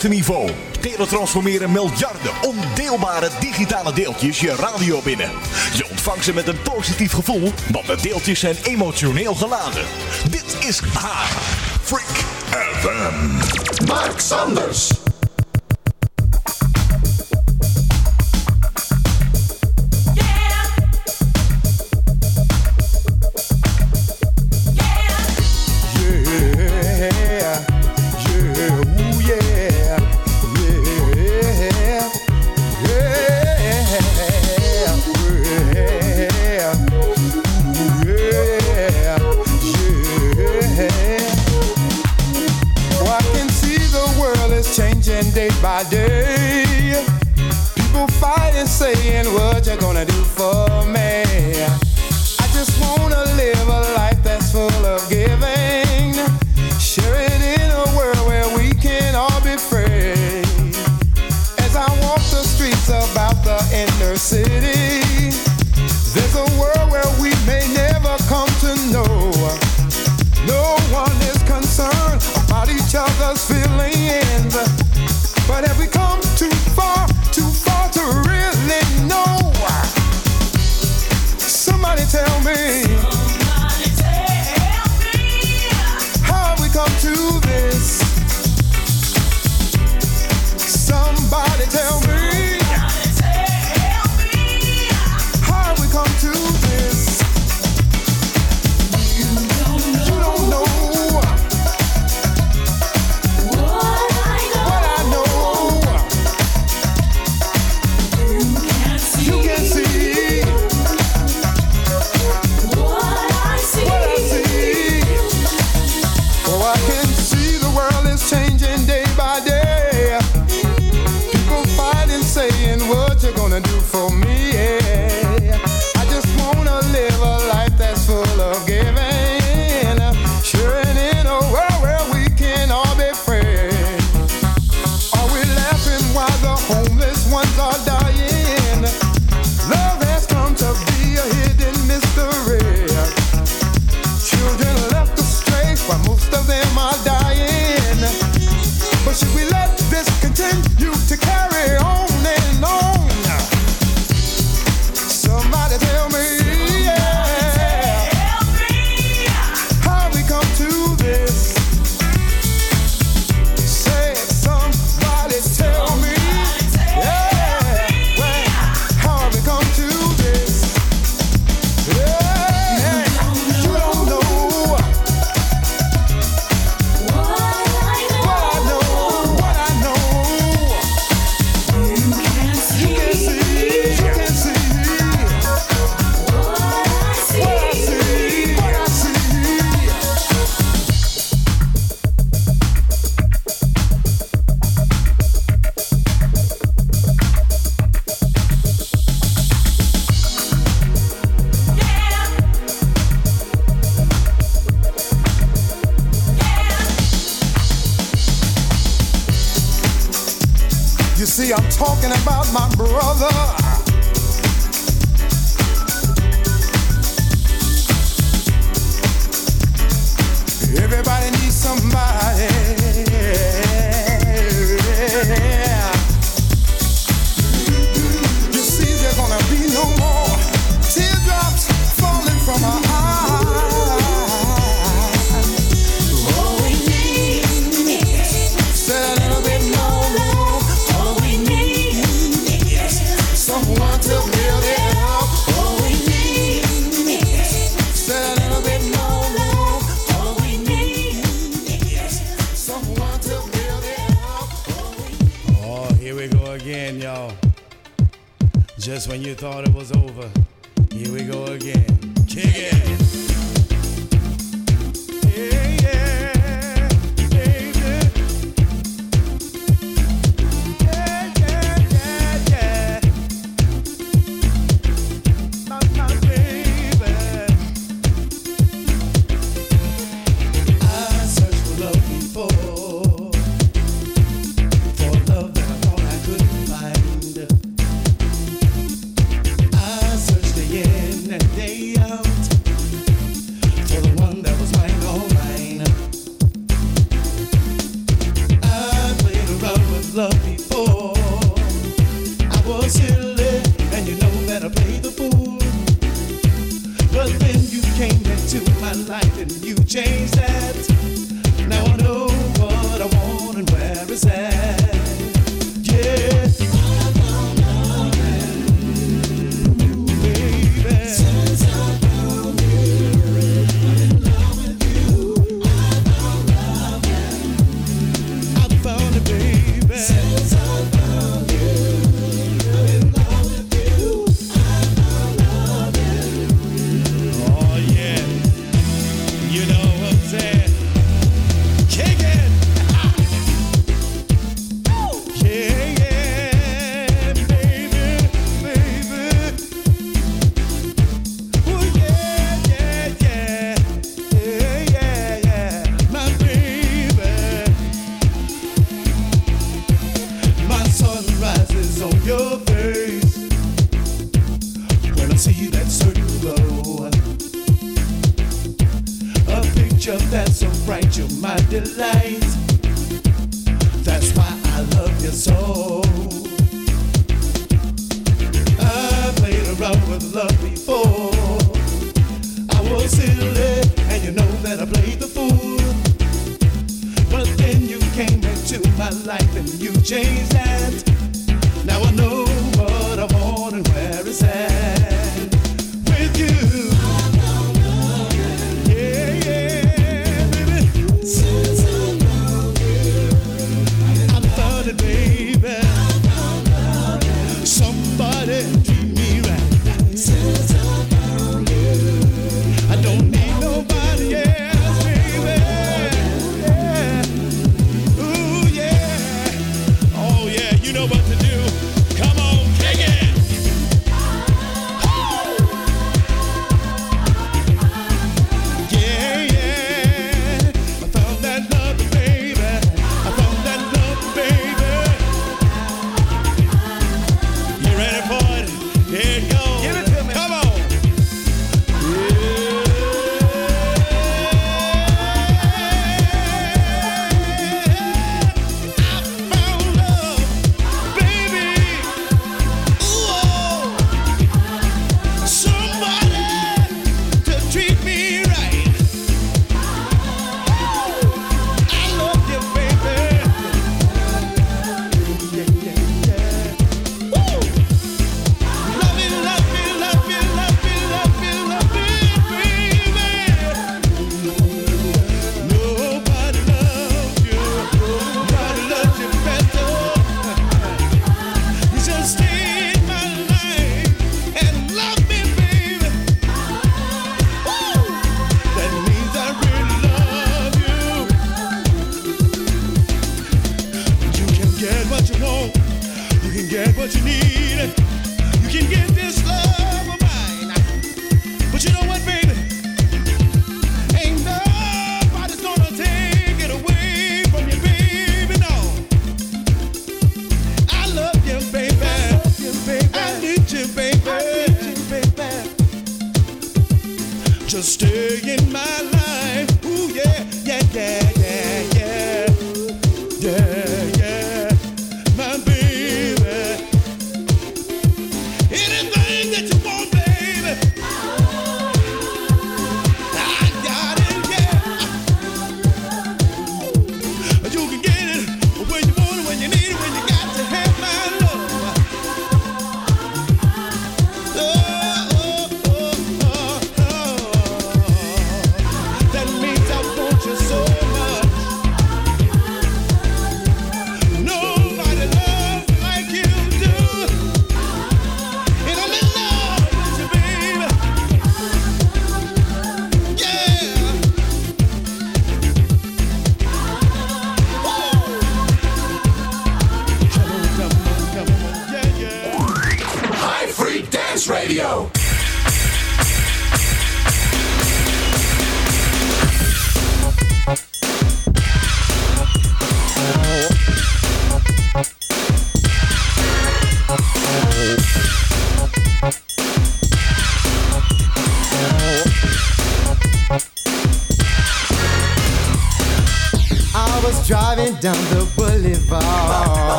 [SPEAKER 16] hoogste niveau. Teletransformeren miljarden ondeelbare digitale deeltjes je radio binnen. Je ontvangt ze met een positief gevoel, want de deeltjes zijn emotioneel geladen.
[SPEAKER 8] Dit is haar Freak FM. Mark Sanders.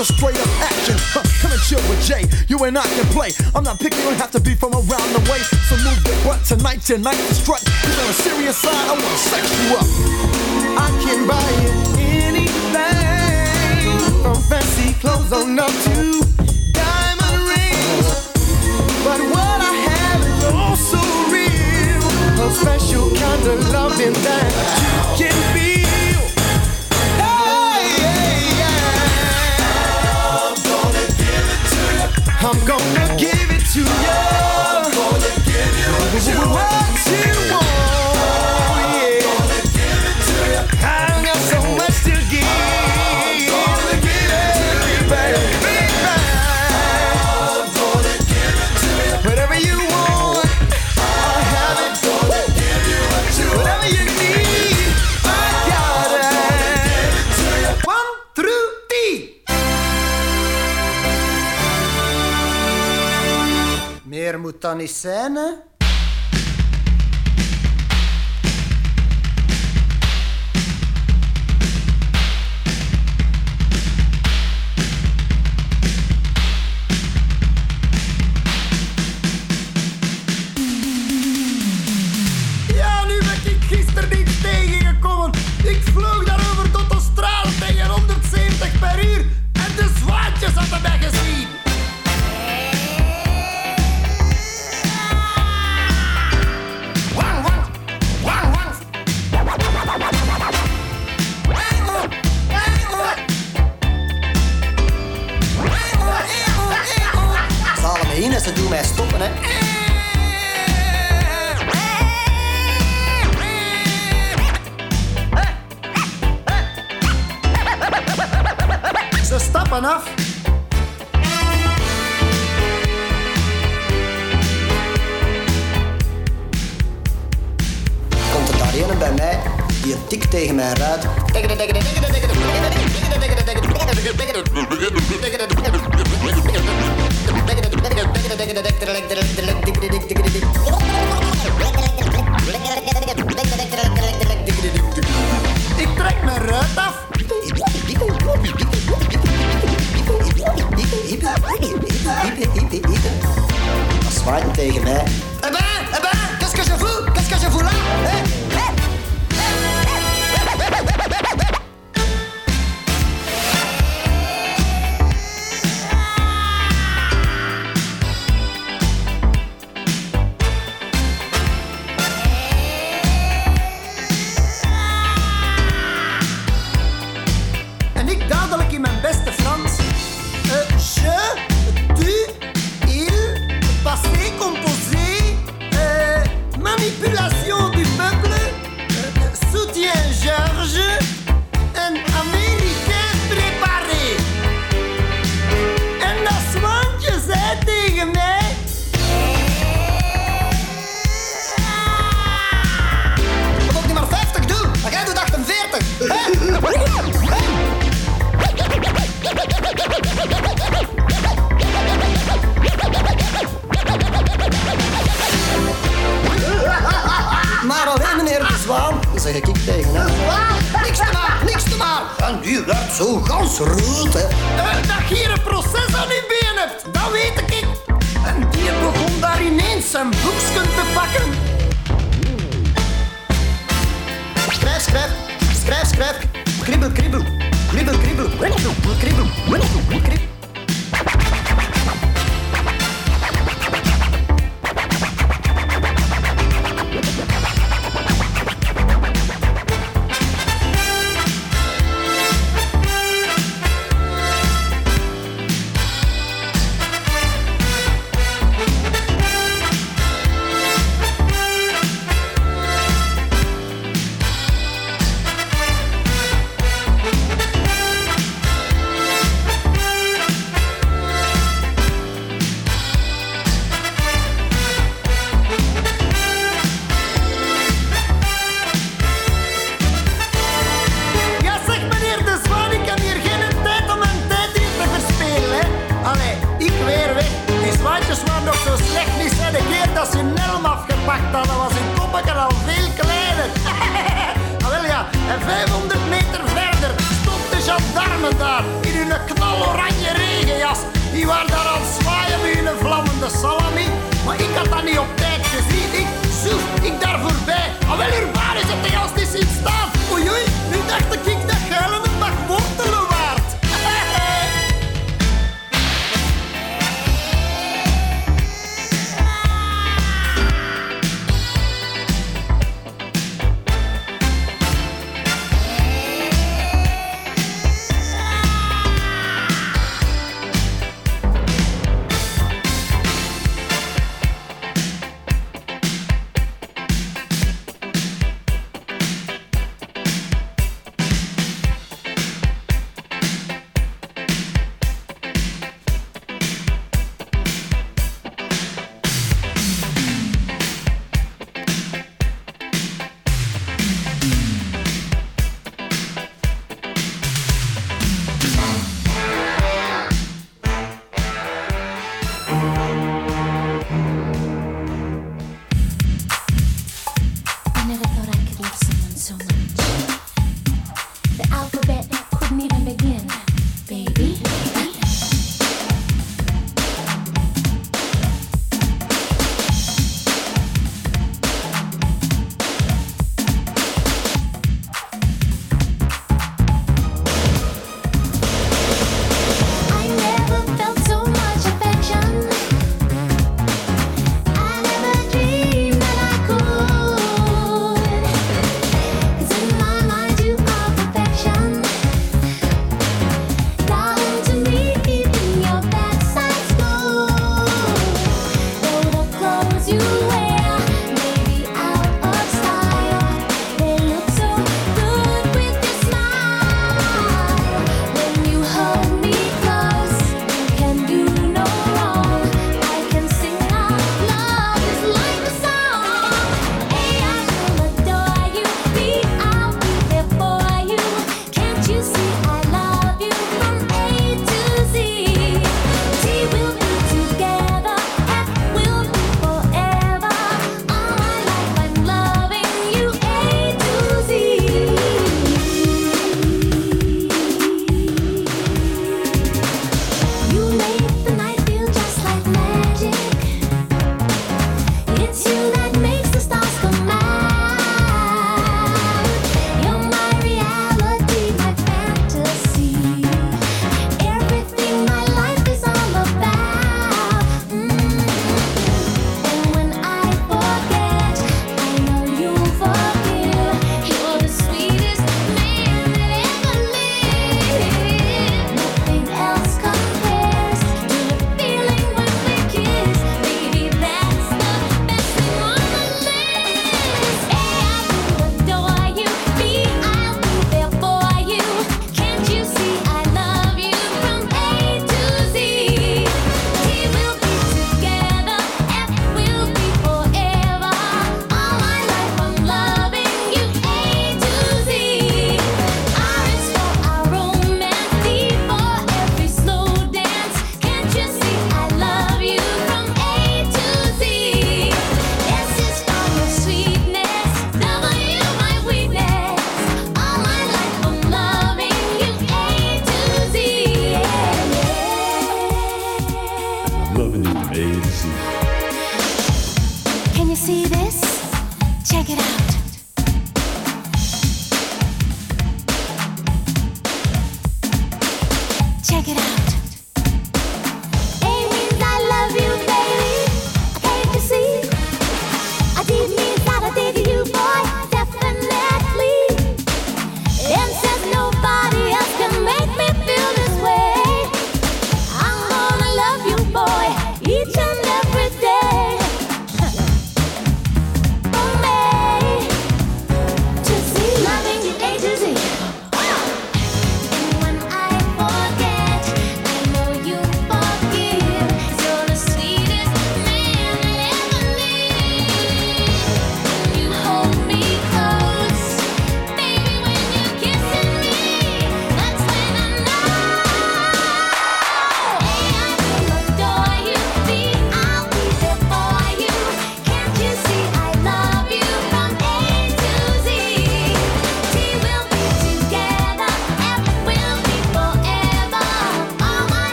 [SPEAKER 1] a straight up action. Huh, come and chill with Jay. You and I can play. I'm not picking, you have to be from around the way. So move your butt tonight, tonight to strut.
[SPEAKER 17] you on a serious side, I wanna sex you up. I can buy you anything.
[SPEAKER 4] From fancy clothes on up to diamond rings. But what I have is also oh real. A special kind of loving that you can be. I'm gonna give it to you. I'm gonna give you what you
[SPEAKER 2] He said.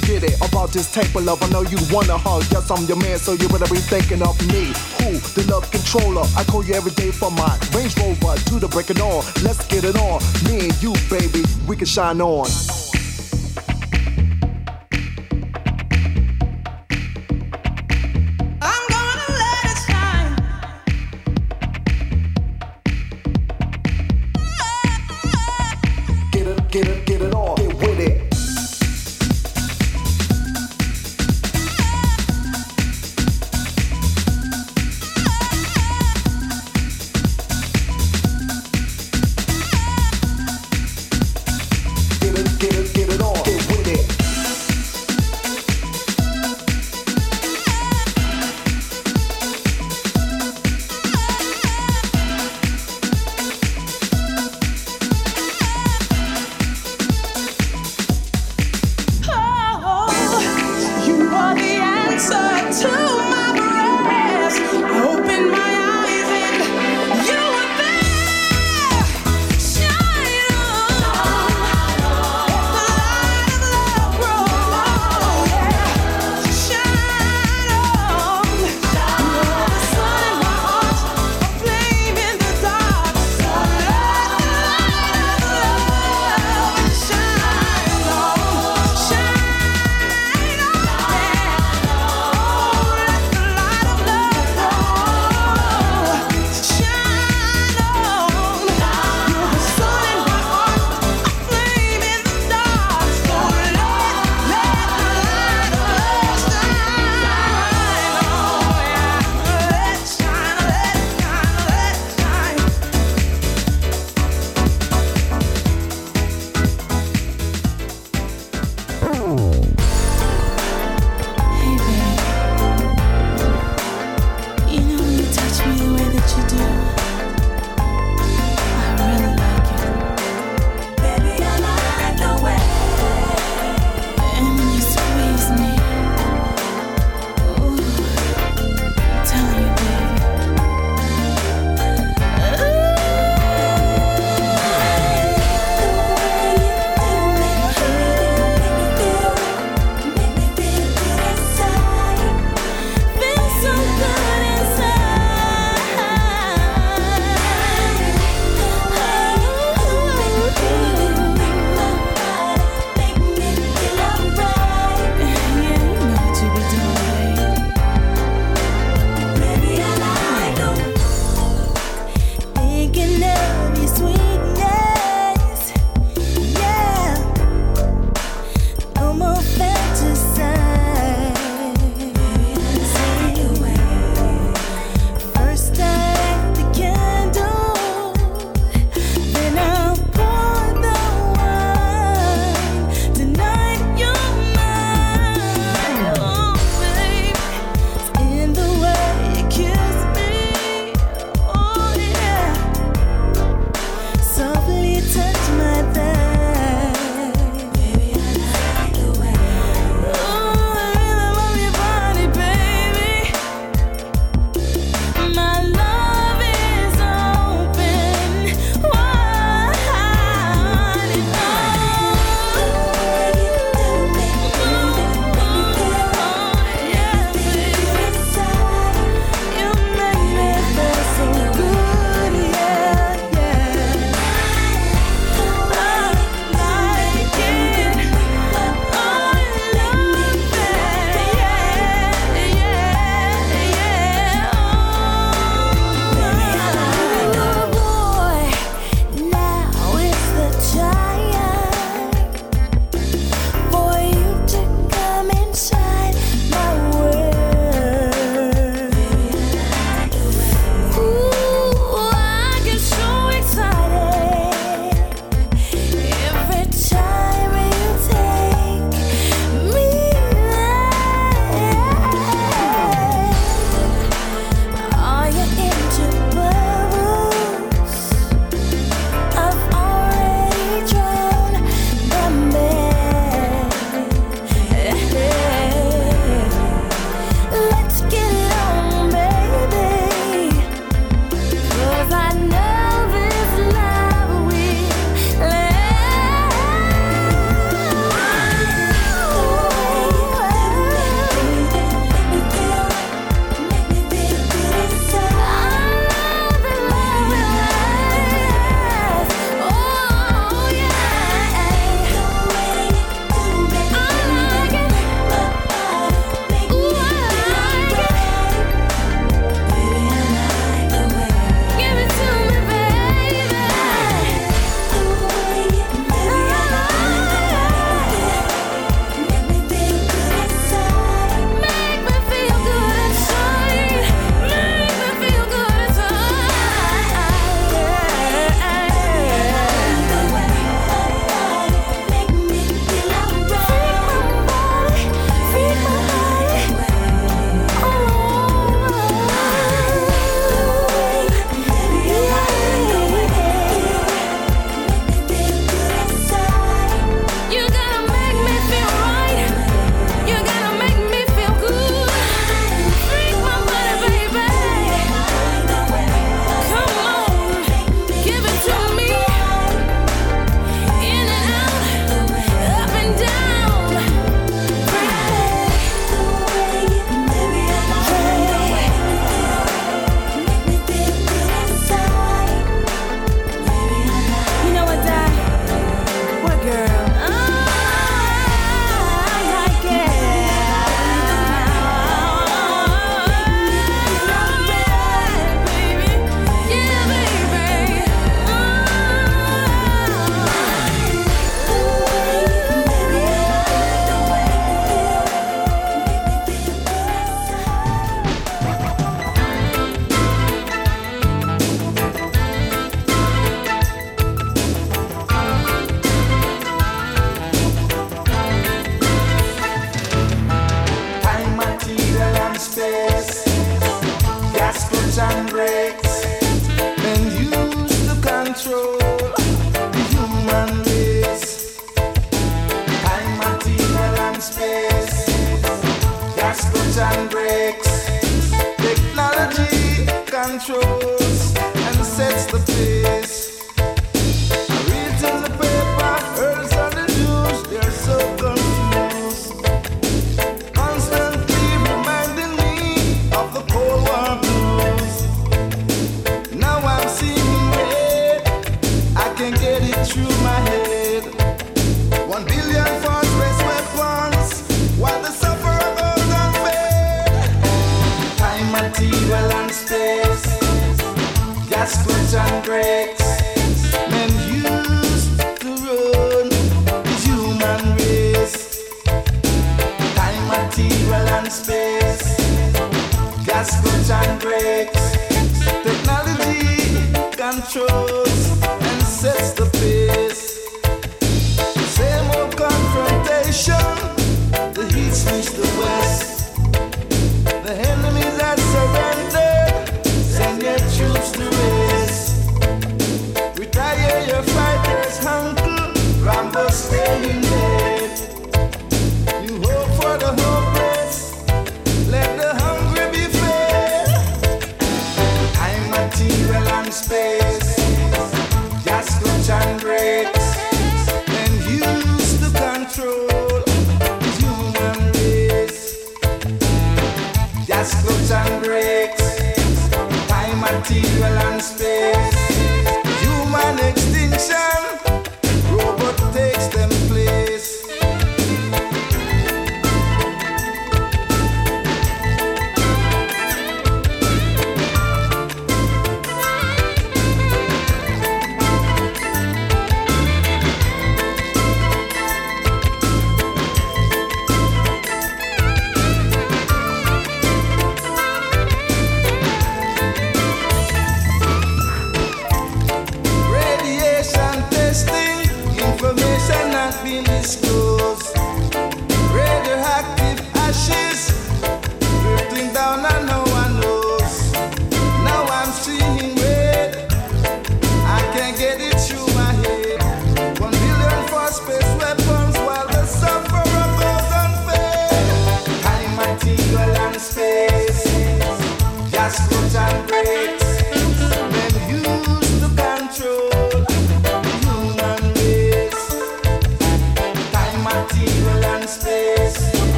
[SPEAKER 1] forget it about this type of love. I know you wanna hug. Yes, I'm your man, so you better be thinking of me. Who? The love controller. I call you every day for my Range Rover Do the breaking on. Let's get it on. Me and you, baby, we can
[SPEAKER 4] shine on.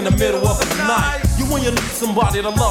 [SPEAKER 6] in the middle of the night. You when you need somebody to love.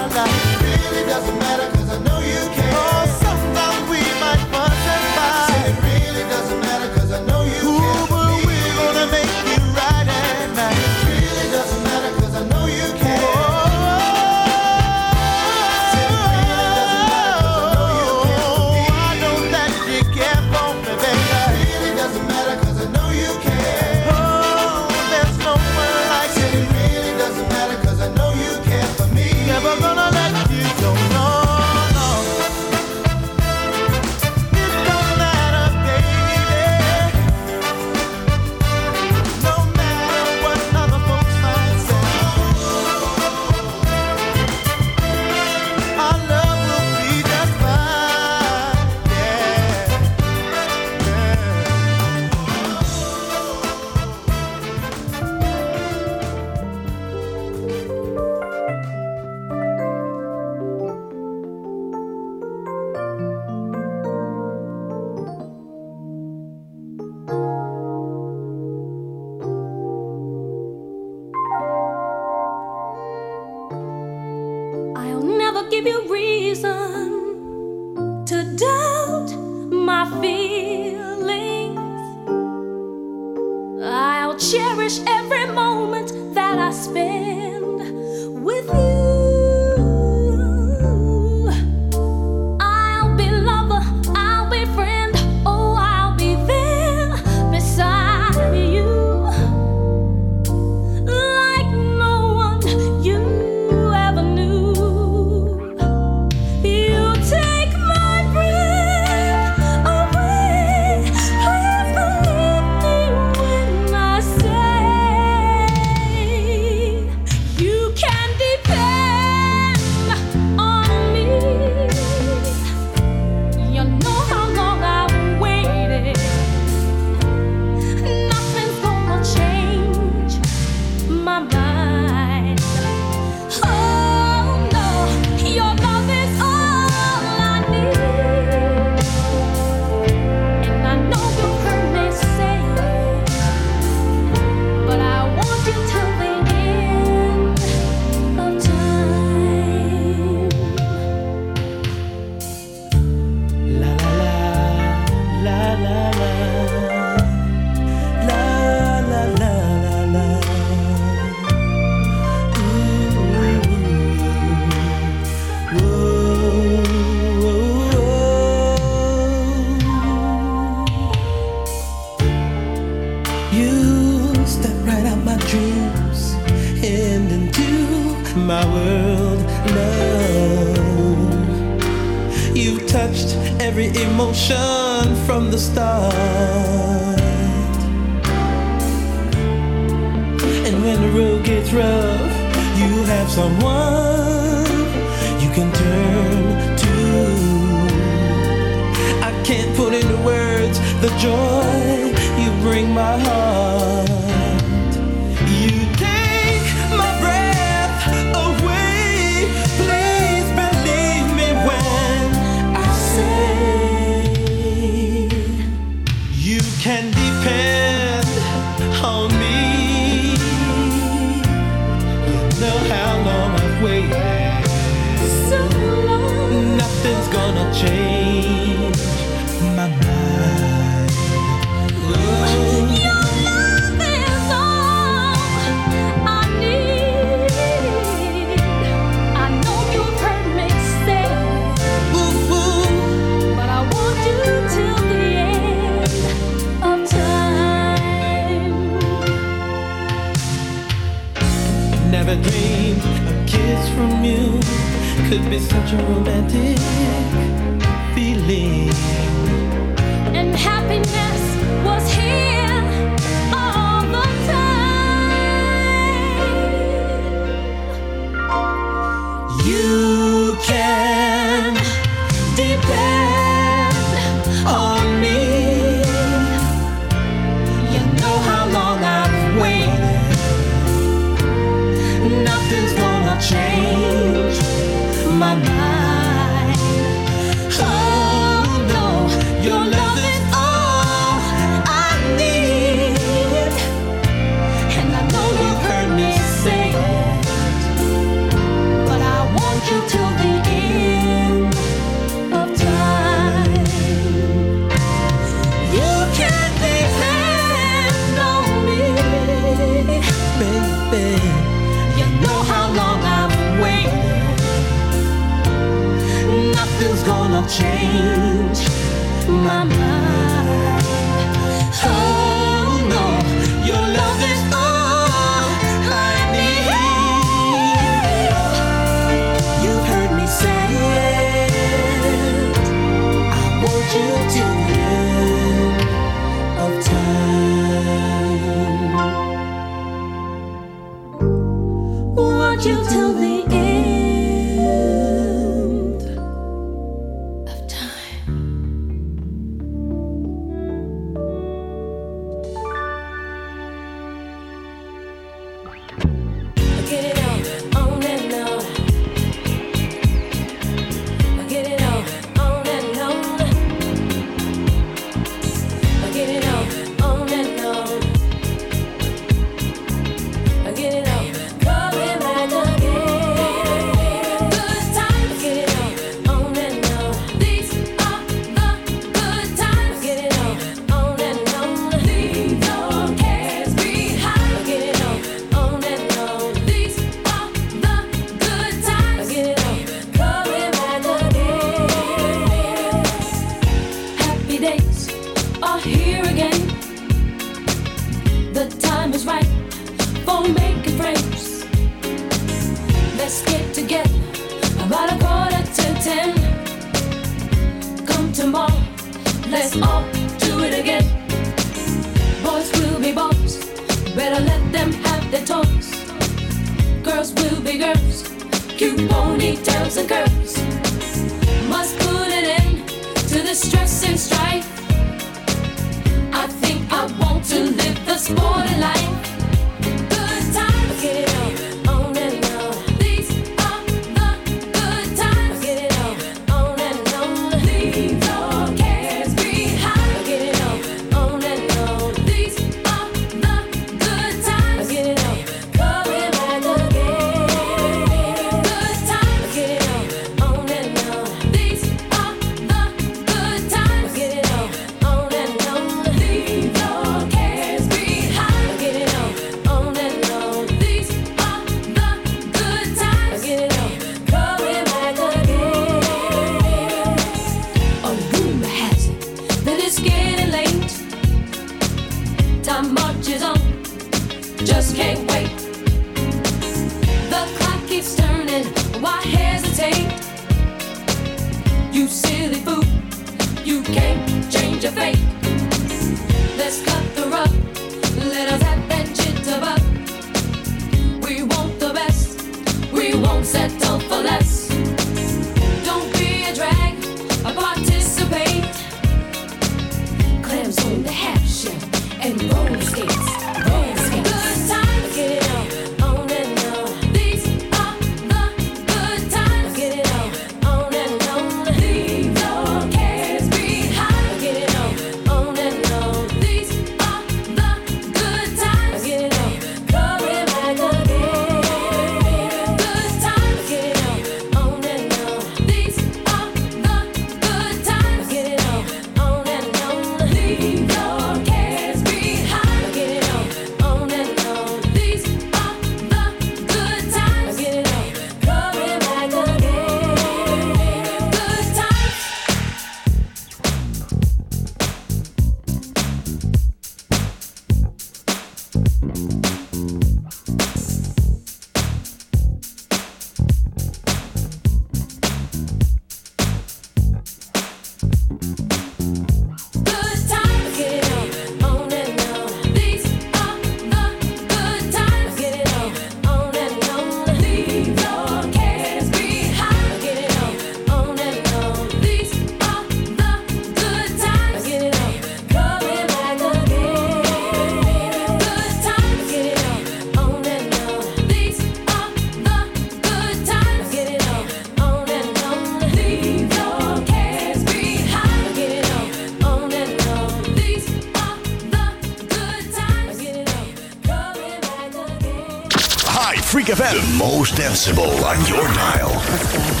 [SPEAKER 8] The most danceable on your dial.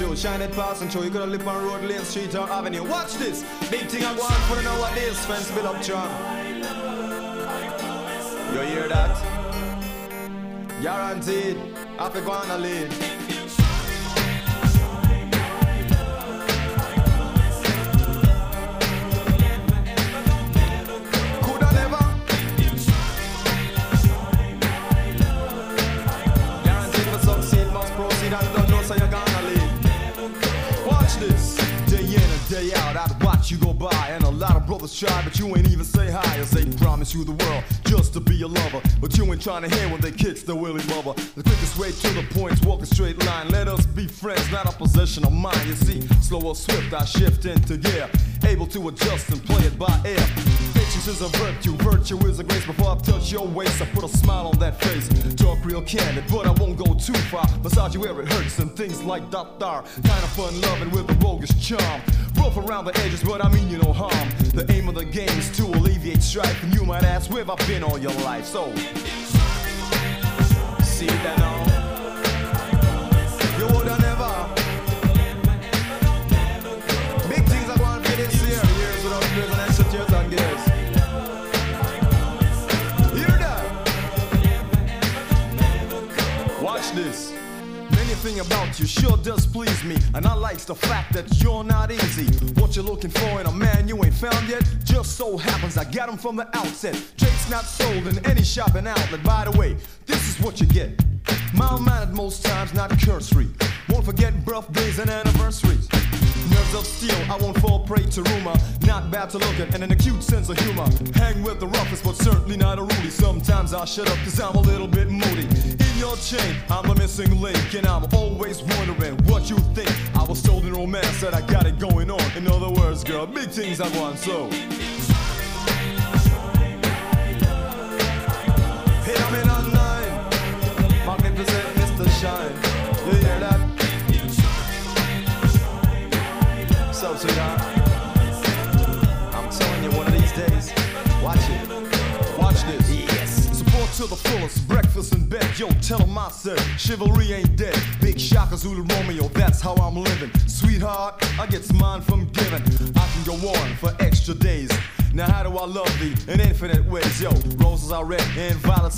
[SPEAKER 10] show. Shining pass and show. You got to live on road, lane, street or avenue. Watch this. Big thing I want for know what this. Friends build up charm. You hear that? Guaranteed. I think going to lead. trying to hear when they kick the Willy Bubba. The quickest way to the point's walk a straight line. Let us be friends, not a possession of mine. You see, slow or swift, I shift into gear. Able to adjust and play it by ear. Patience is a virtue, virtue is a grace. Before I touch your waist, I put a smile on that face. Talk real candid, but I won't go too far. Massage you where it hurts and things like doctor. Kinda fun loving with a bogus charm. Rough around the edges, but I mean you no harm. The aim of the game is to alleviate strife, and you might ask where I've been all your life. So. the fact that you're not easy. What you're looking for in a man you ain't found yet just so happens I got him from the outset. Jake's not sold in any shopping outlet. By the way, this is what you get. Mild mannered most times, not cursory. Won't forget birthdays and anniversaries. Nerves of steel, I won't fall prey to rumor. Not bad to look at and an acute sense of humor. Hang with the roughest, but certainly not a Rudy. Sometimes I shut up cause I'm a little bit moody. In your chain, things I want, so.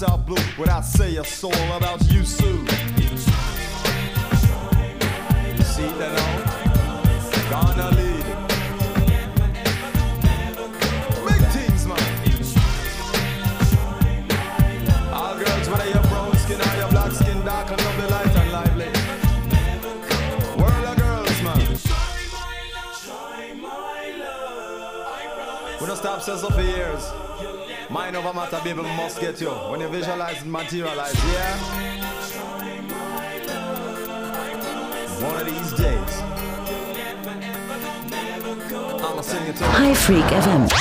[SPEAKER 10] myself
[SPEAKER 18] Freak
[SPEAKER 9] FM.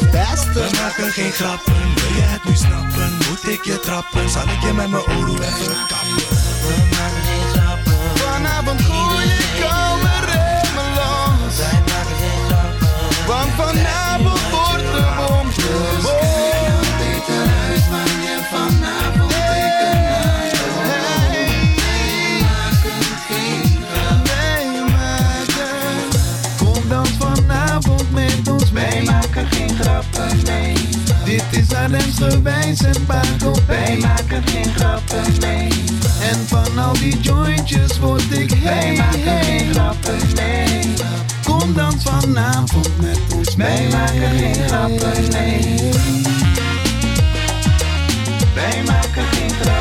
[SPEAKER 11] de beste. We maken geen grappen, wil je het nu snappen? Moet ik je trappen? Zal ik je met mijn oren kappen?
[SPEAKER 4] Wij maken geen grappen mee. En van al die jointjes word ik heen. Wij maken geen grappen nee. Kom
[SPEAKER 9] dan vanavond met ons mee. Wij maken geen grappen mee.
[SPEAKER 11] Wij maken geen grappen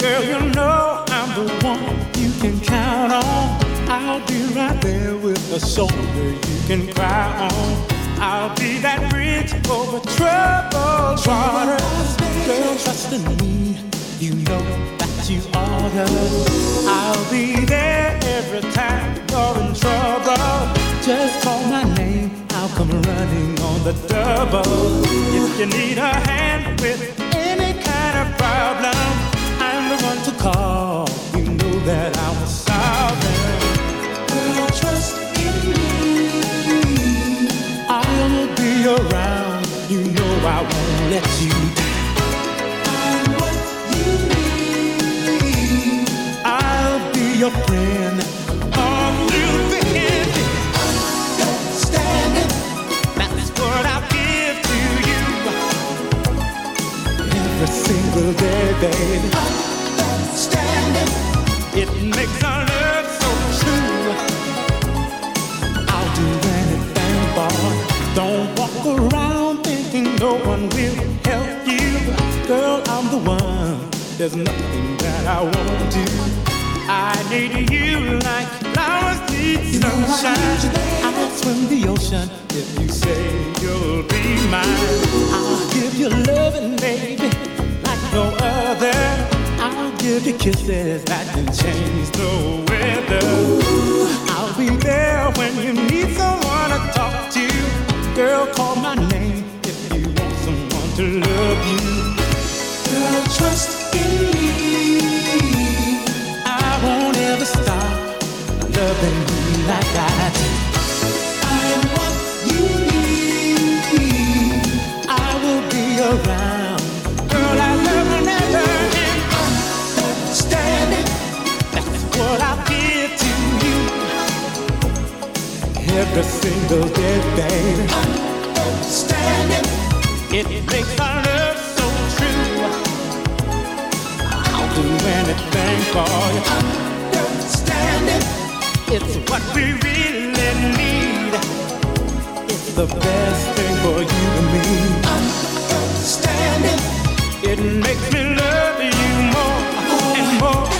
[SPEAKER 7] Girl, you know I'm the one you can count on. I'll be right there with a shoulder you can cry on. I'll be that bridge over troubled waters. Girl, trust in me. You know that you are the. I'll be there every time you're in trouble. Just call my name. I'll come running on the double. If you need a hand with any kind of problem. let you down. What you need, I'll be your friend.
[SPEAKER 14] Every single day, baby.
[SPEAKER 7] Understanding. It makes our love so true. I'll do anything, boy. Don't walk around thinking no one will help you. Girl, I'm the one. There's nothing that I won't do. I need you like flowers need sunshine. I'll swim the ocean if you say you'll be mine. I'll give you loving, baby, like no other. I'll give you kisses that can change the weather. I'll be there when you need someone to talk to. Girl, call my name to love you. Girl, trust in me. I won't ever stop loving you like I do. I am what you need. I will be around. Girl, I love whenever never understand it. That's what I give to you. Every single day, baby. Understand it makes our love so true. I'll do anything for you. Understand
[SPEAKER 4] it. It's
[SPEAKER 7] what we really need. It's the best thing for you and me. Understand it. It makes me love you more and more.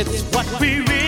[SPEAKER 7] It's what we really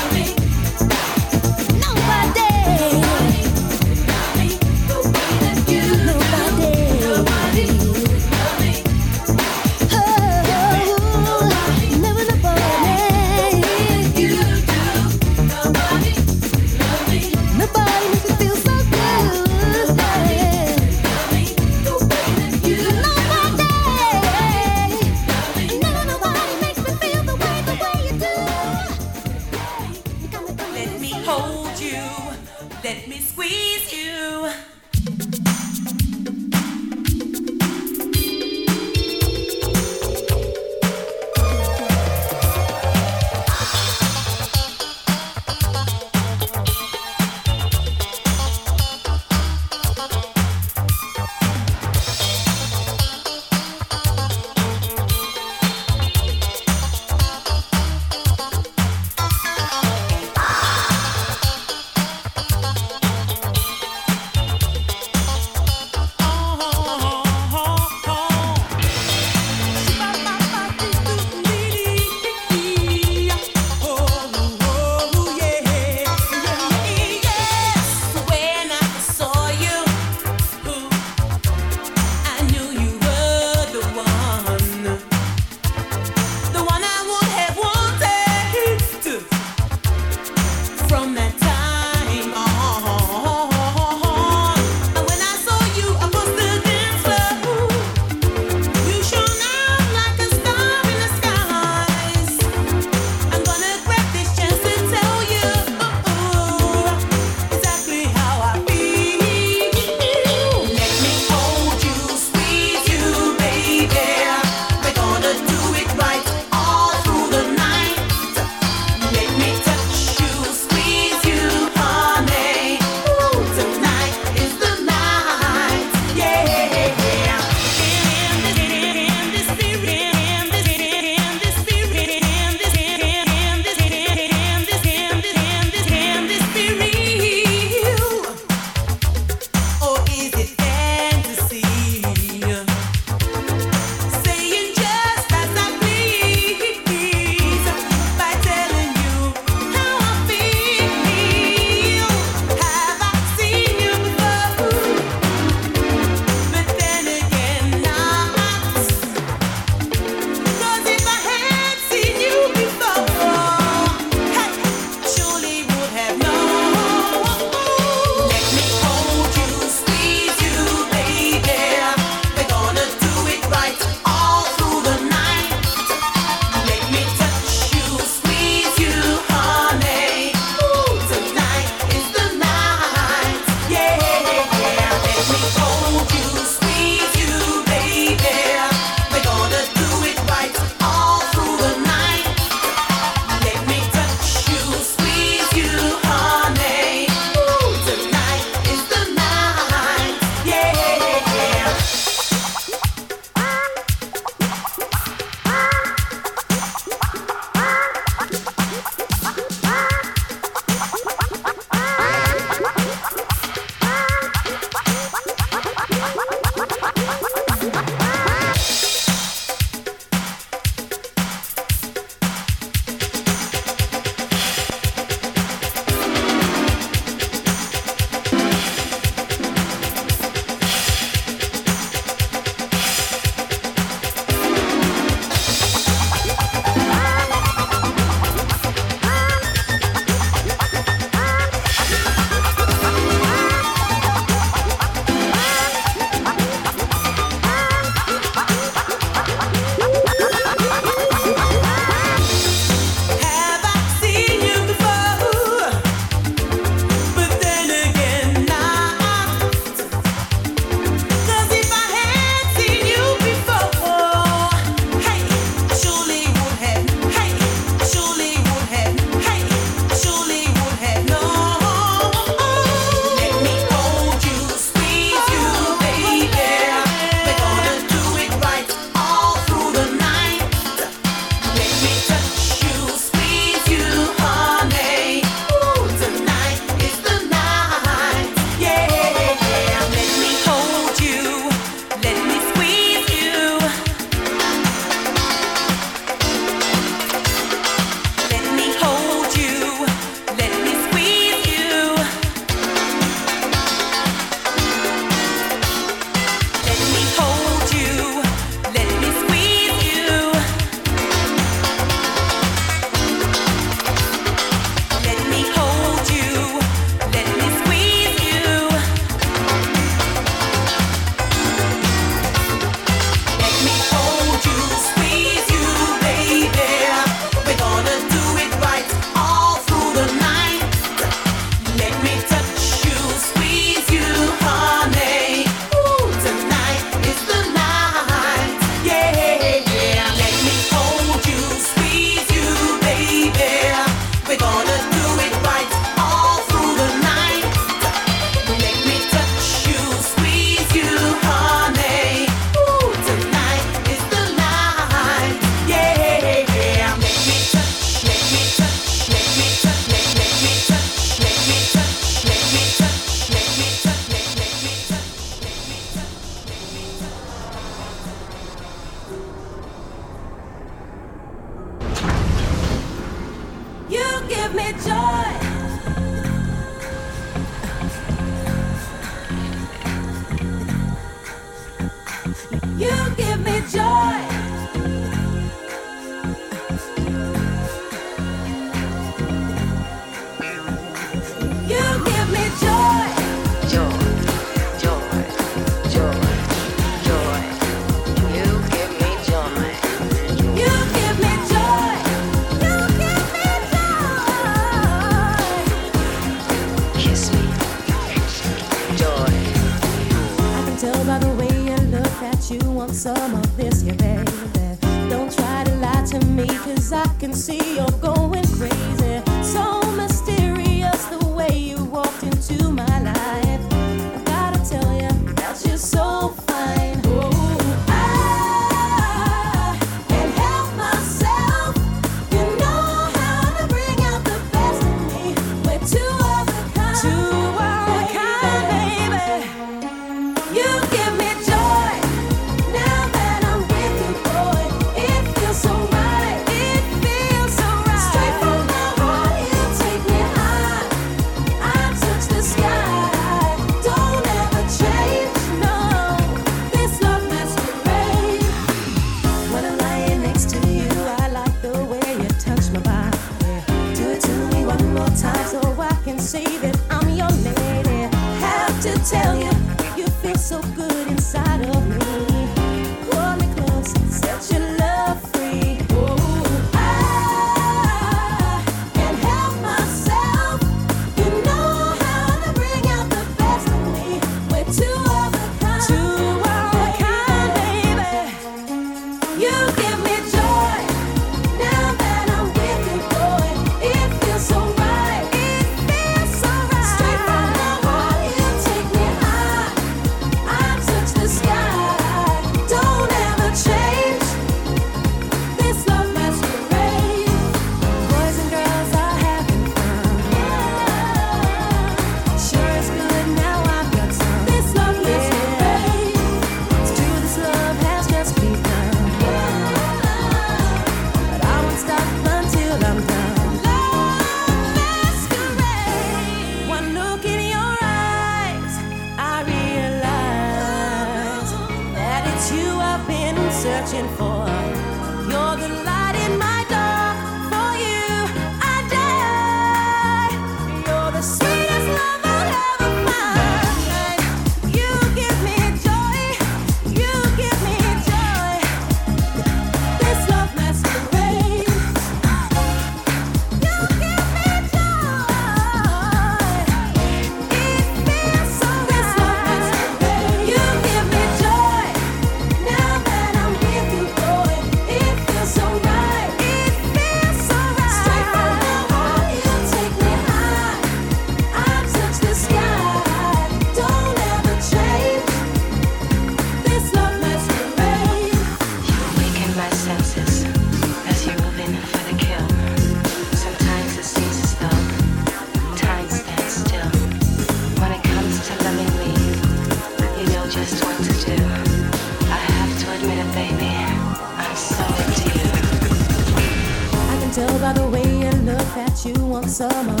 [SPEAKER 13] summer.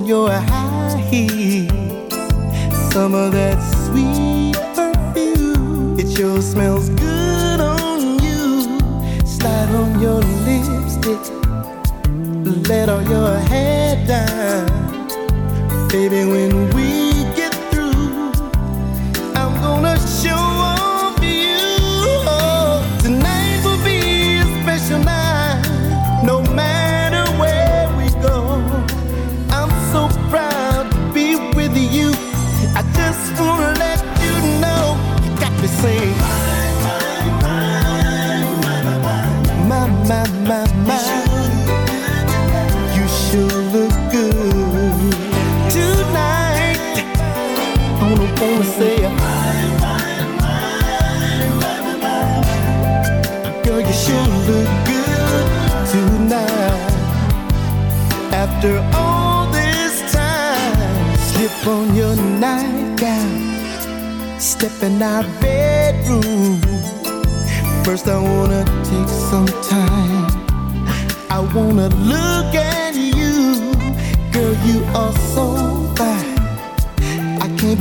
[SPEAKER 12] on your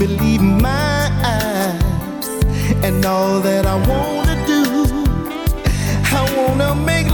[SPEAKER 5] believe my eyes and all that I
[SPEAKER 4] wanna do. I wanna make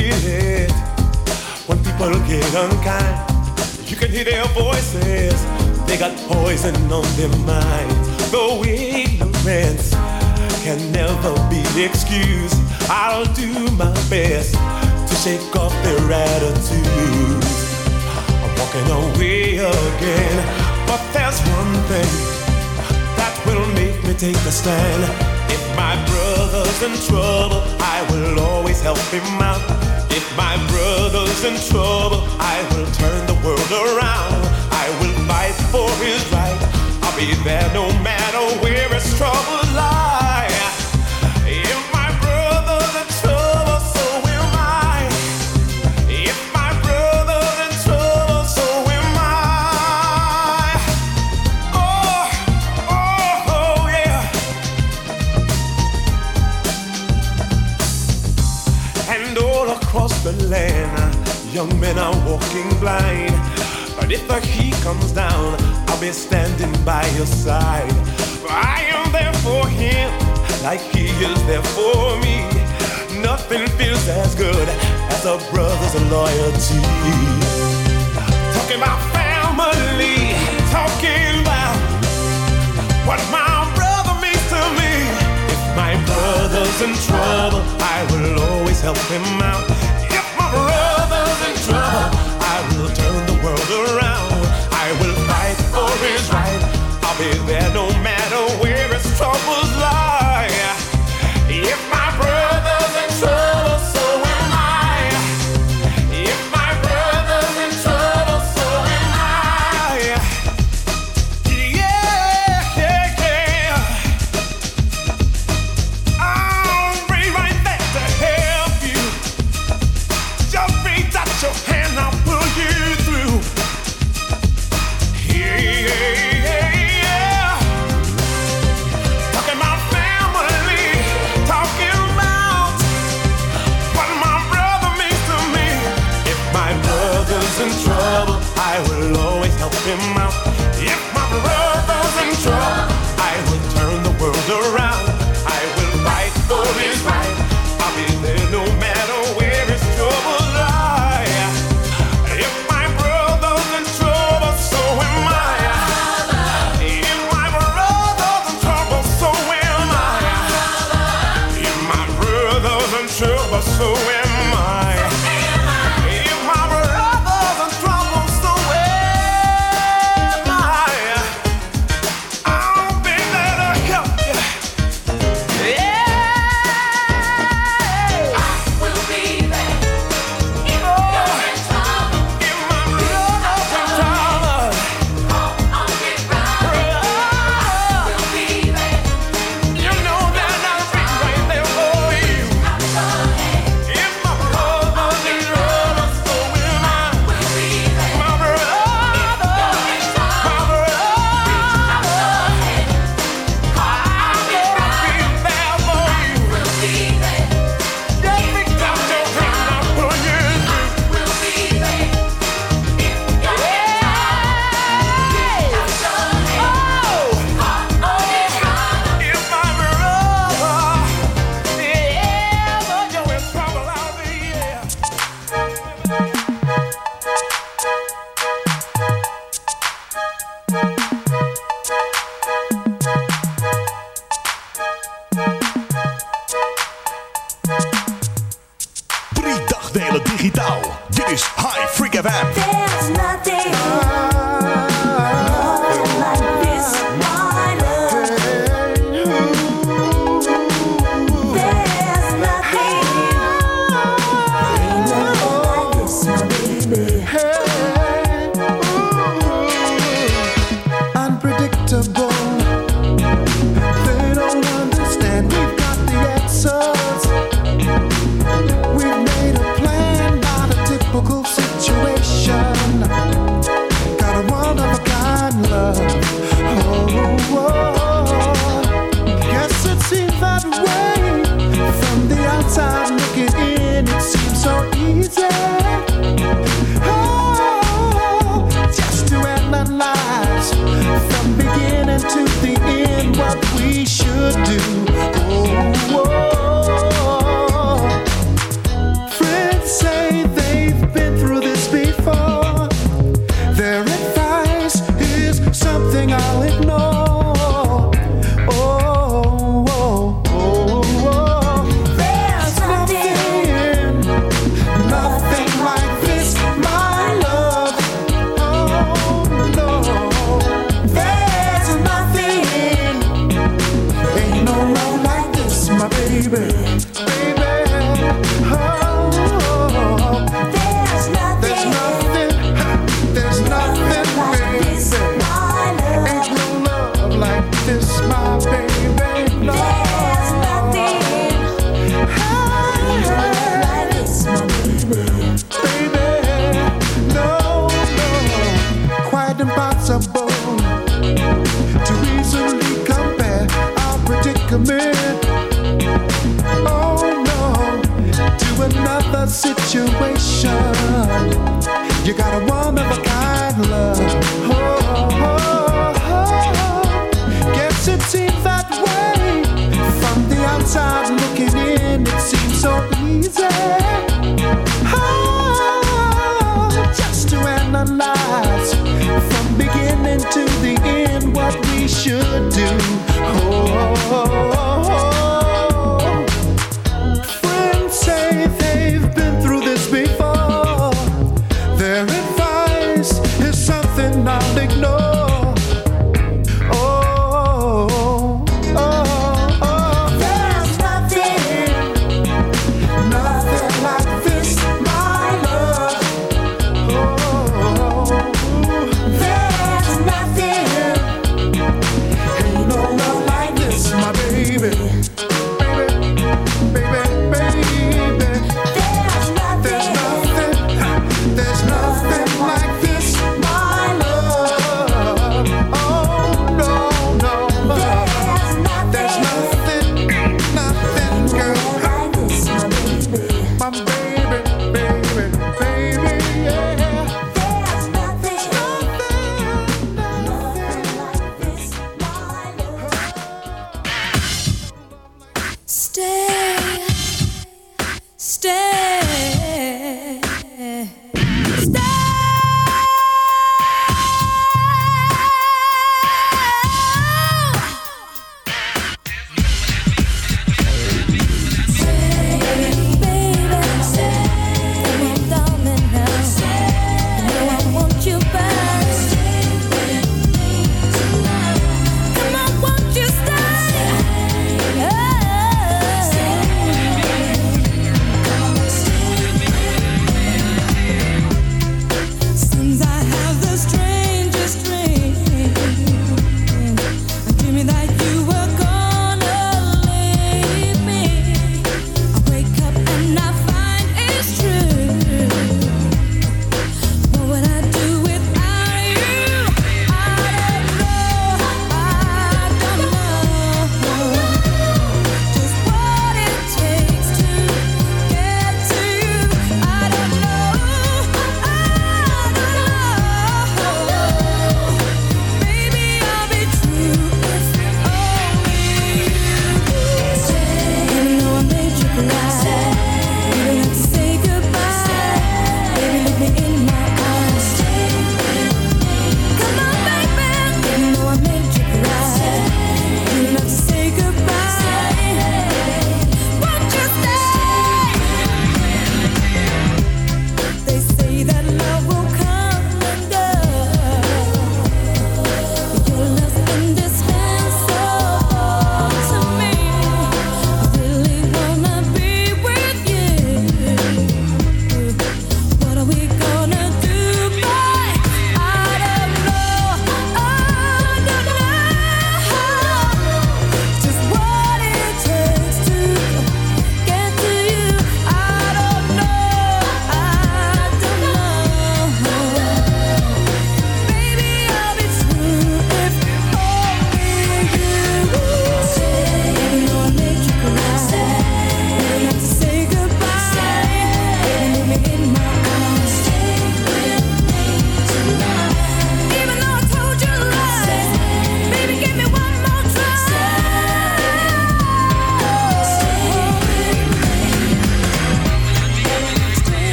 [SPEAKER 14] feel it when people get unkind. You can hear their voices, they got poison on their mind. Though ignorance can never be excused, I'll do my best to shake off their attitudes. I'm walking away again, but there's one thing that will make me take a stand. If my brother's in trouble, I will always help him out. If my brother's in trouble, I will turn the world around. I will fight for his right. I'll be there no matter where his trouble lies. walking blind. But if the heat comes down, I'll be standing by your side. I am there for him, like he is there for me. Nothing feels as good as a brother's loyalty. Talking about family, talking about what my brother means to me. If my brother's in trouble, I will always help him out. If my brother's in trouble, I will turn the world around. I will fight for his right. I'll be there no matter where his troubles lie.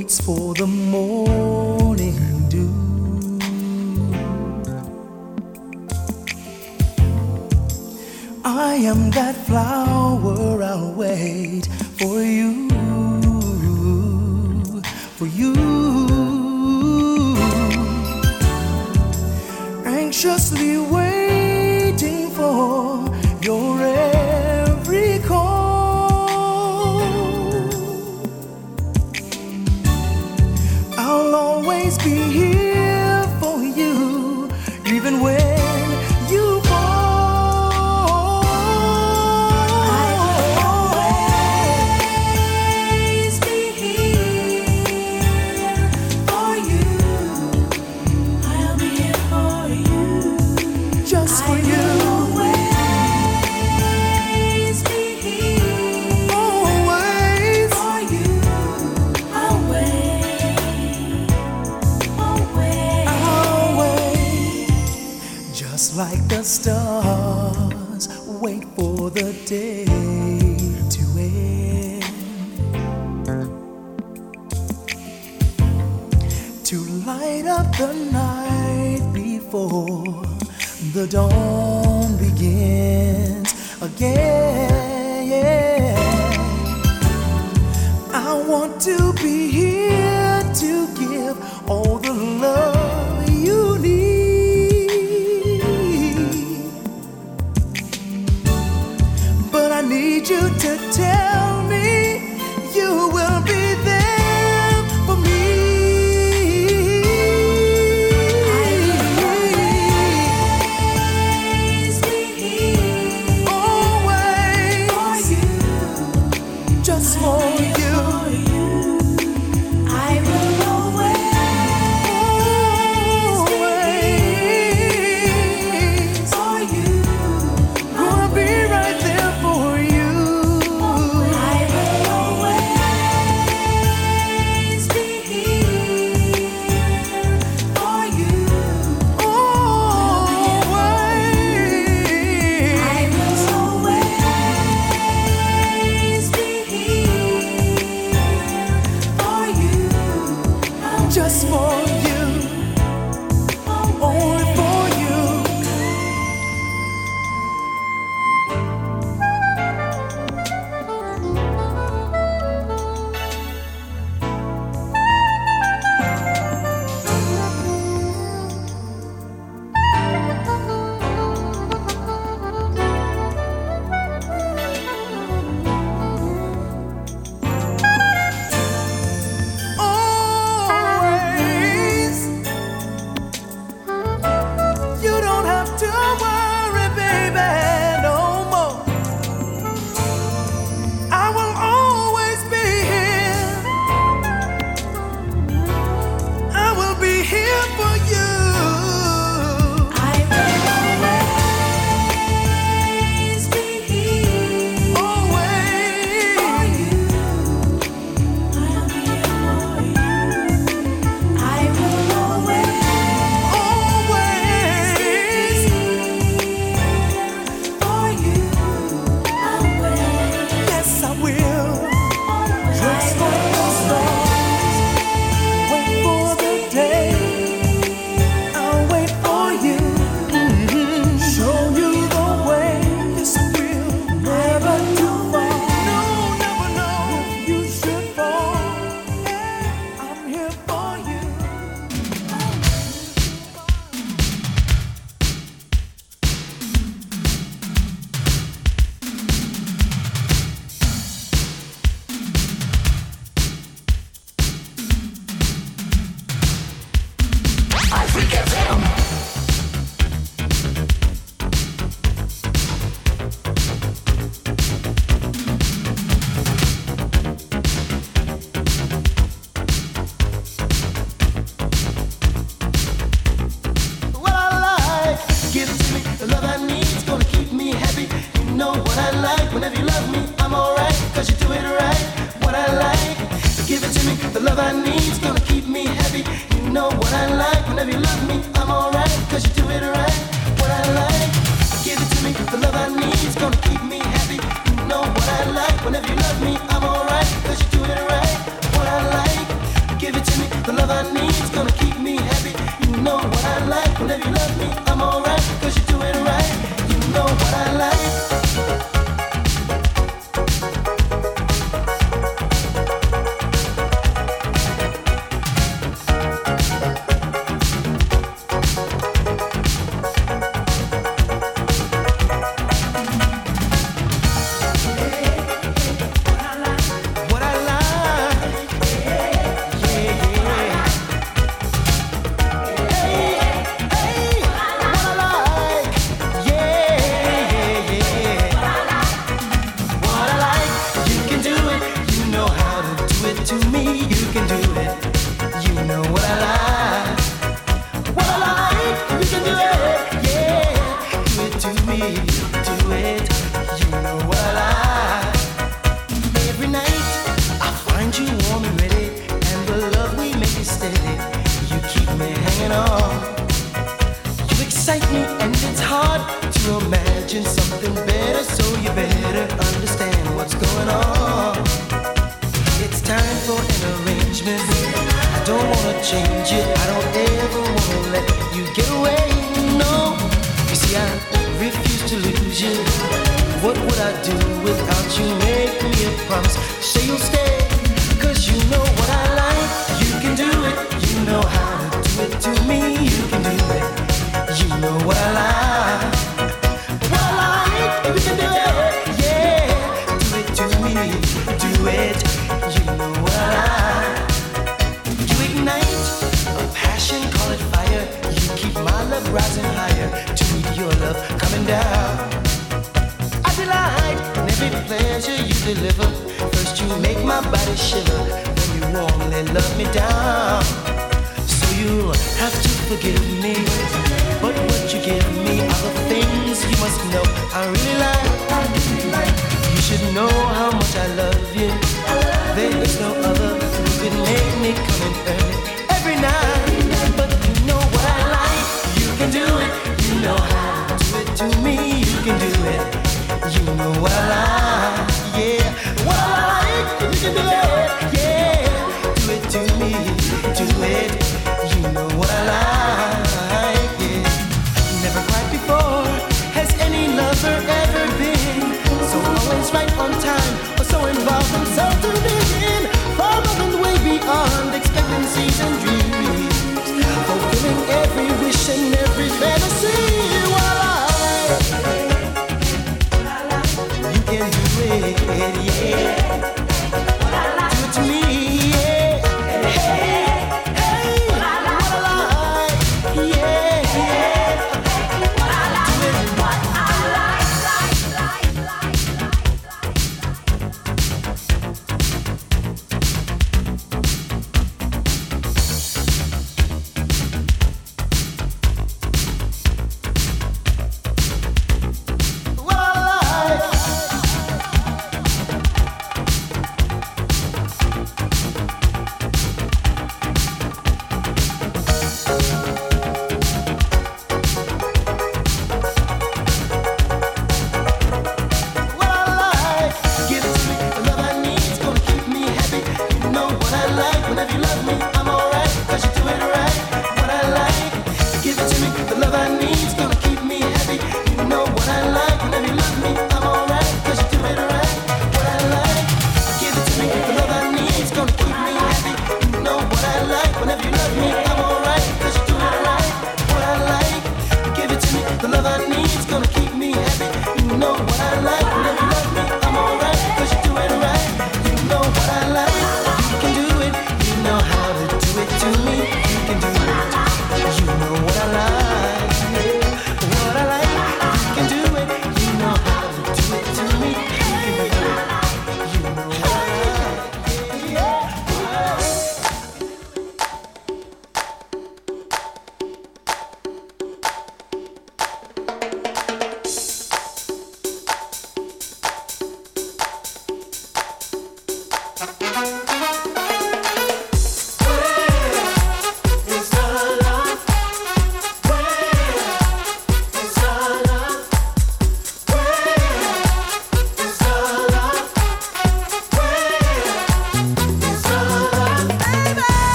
[SPEAKER 7] waits for the morning dew. I am that flower.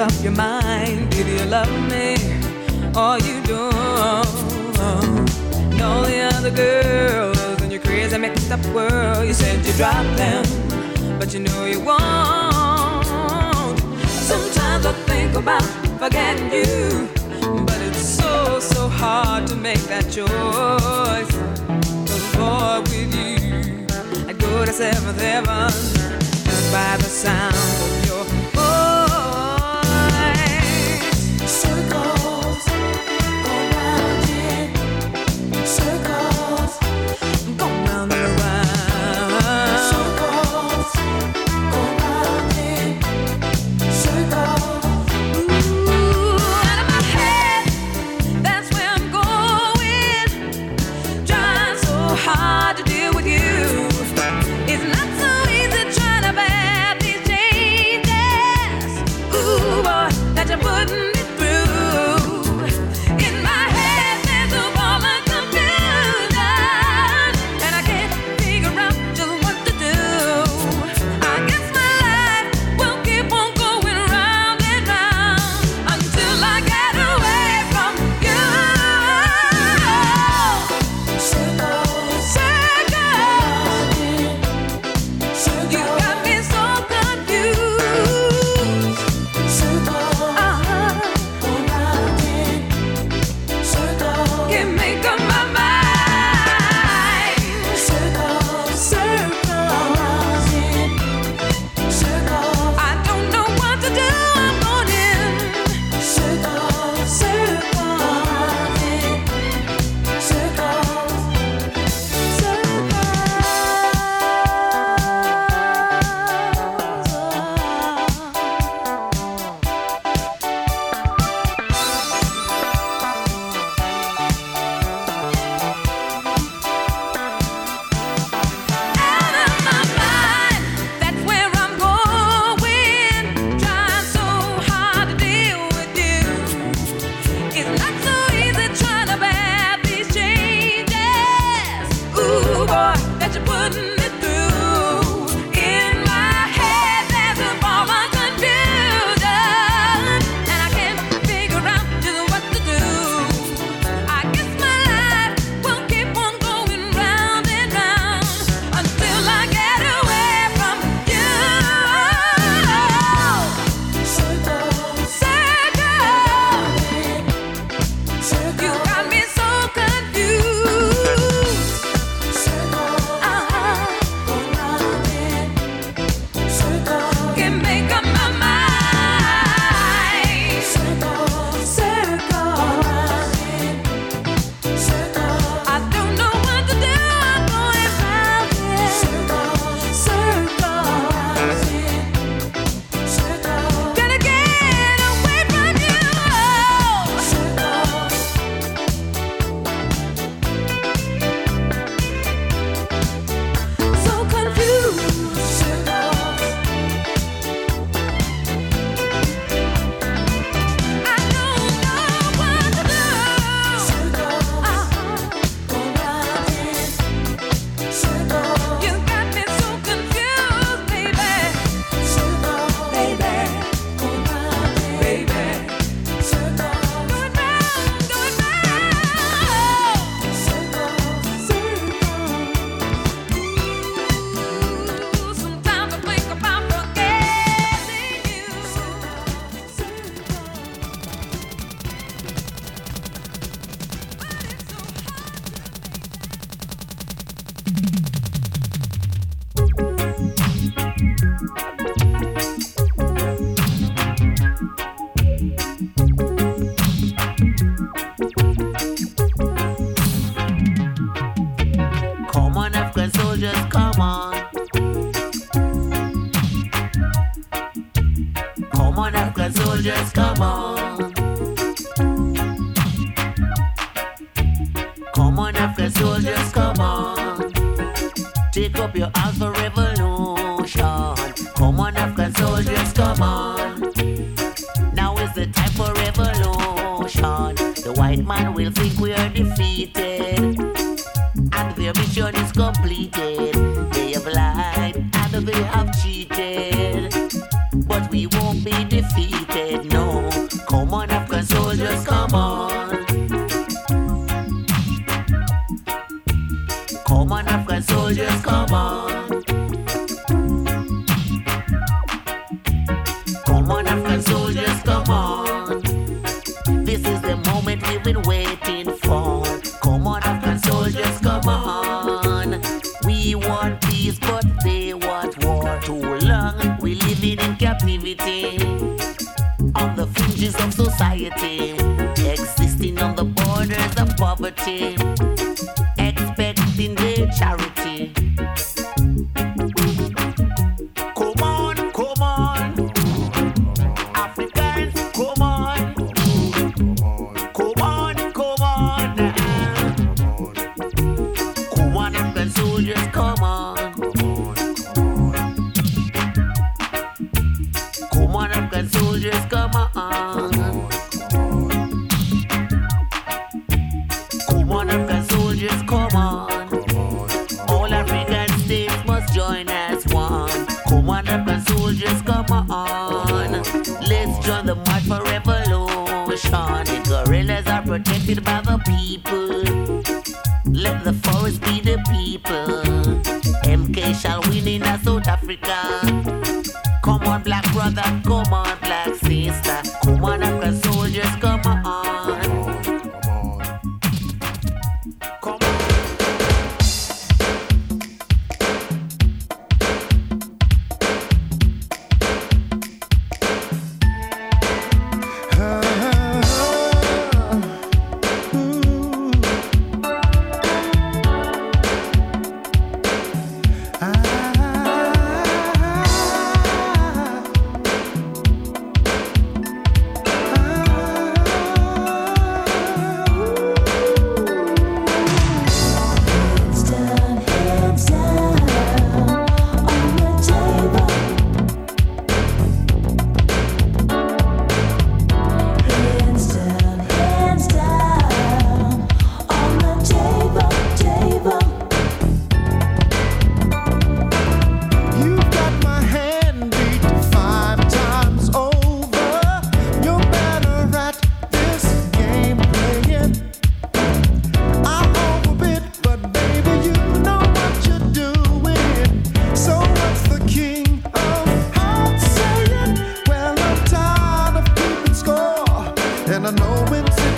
[SPEAKER 15] up your mind. baby, you love me or you don't? Know the other girls in your crazy mixed up world. You said you drop them, but you know you won't. Sometimes I think about forgetting you, but it's so, so hard to make that choice. boy, with you, I'd go to seventh heaven just by the sound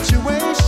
[SPEAKER 17] situation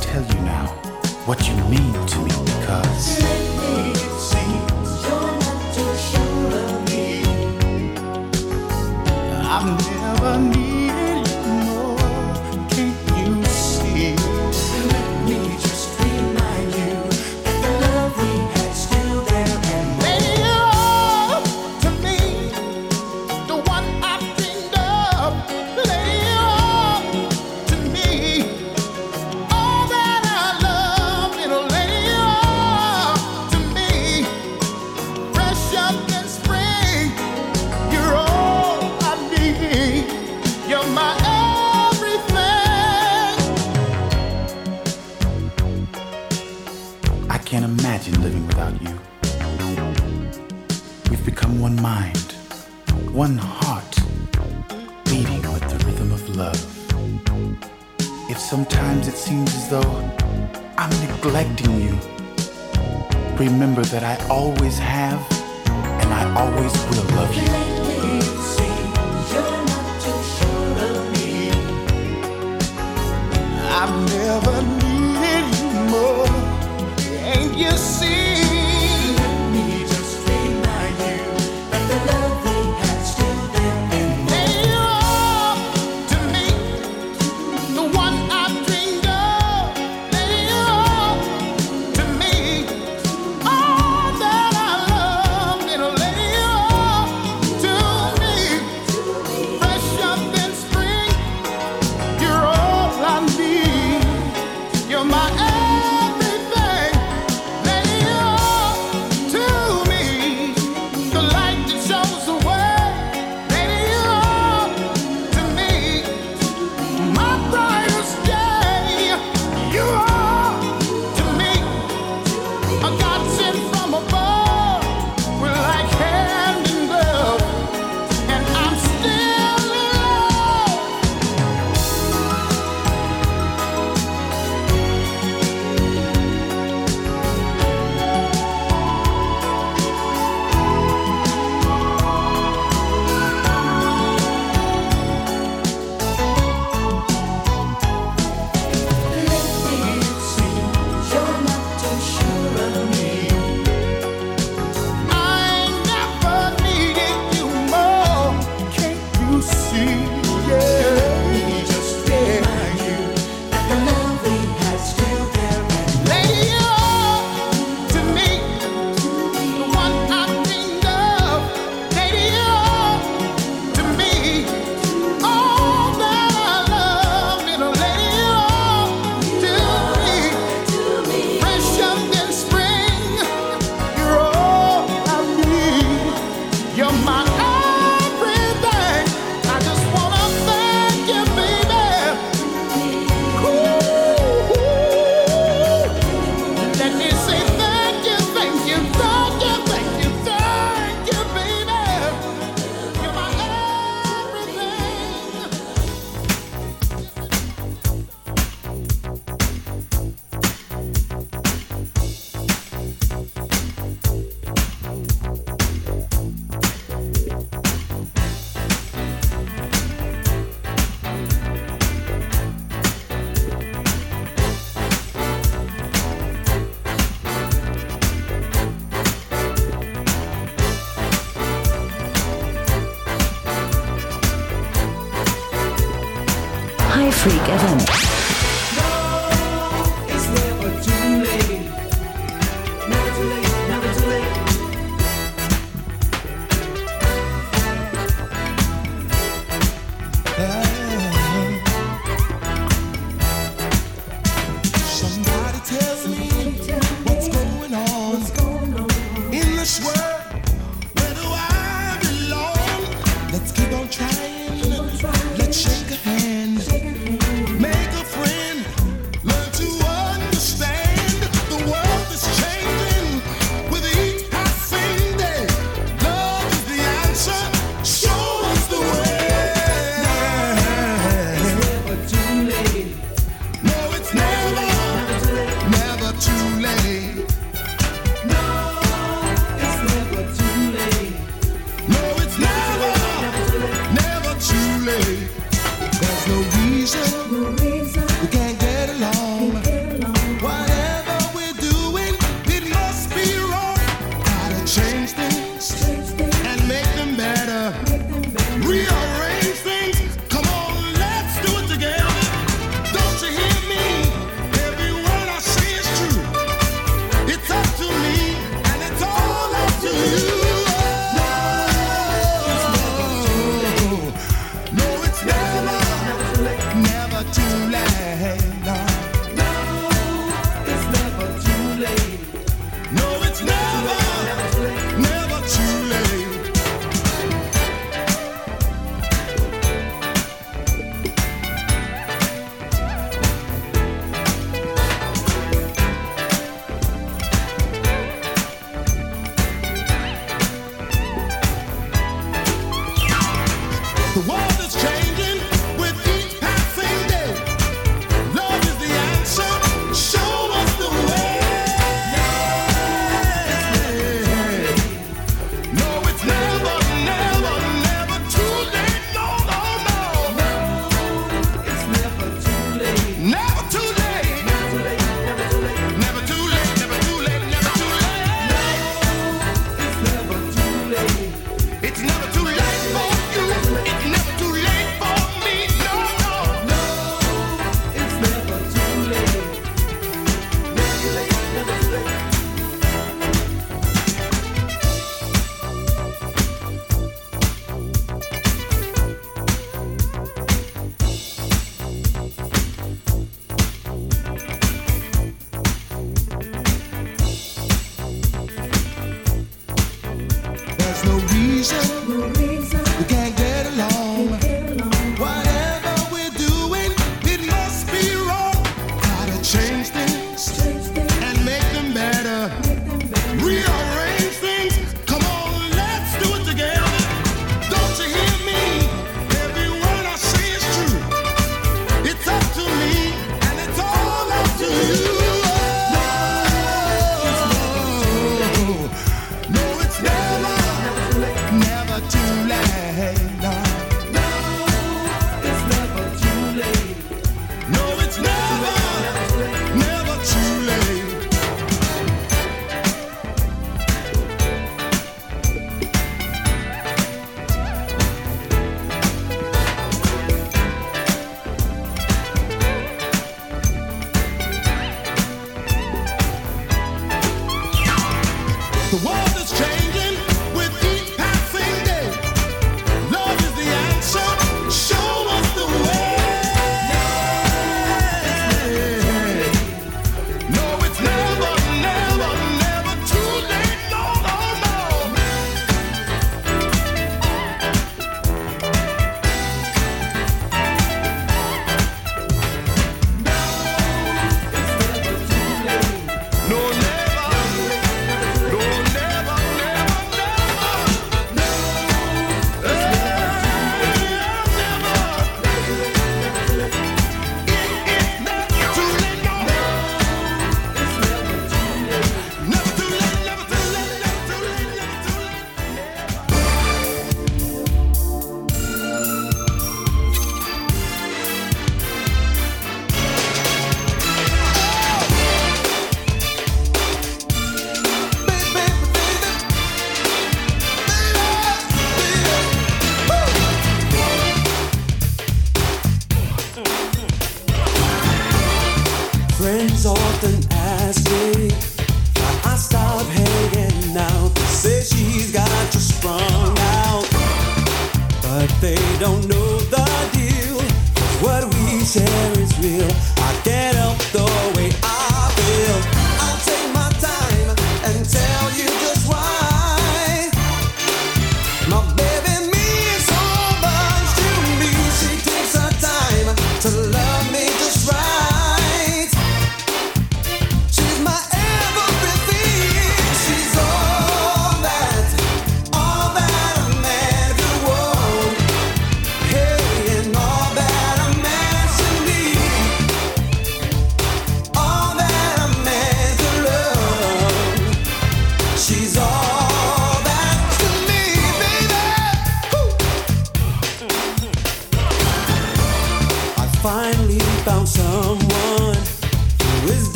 [SPEAKER 9] tell you.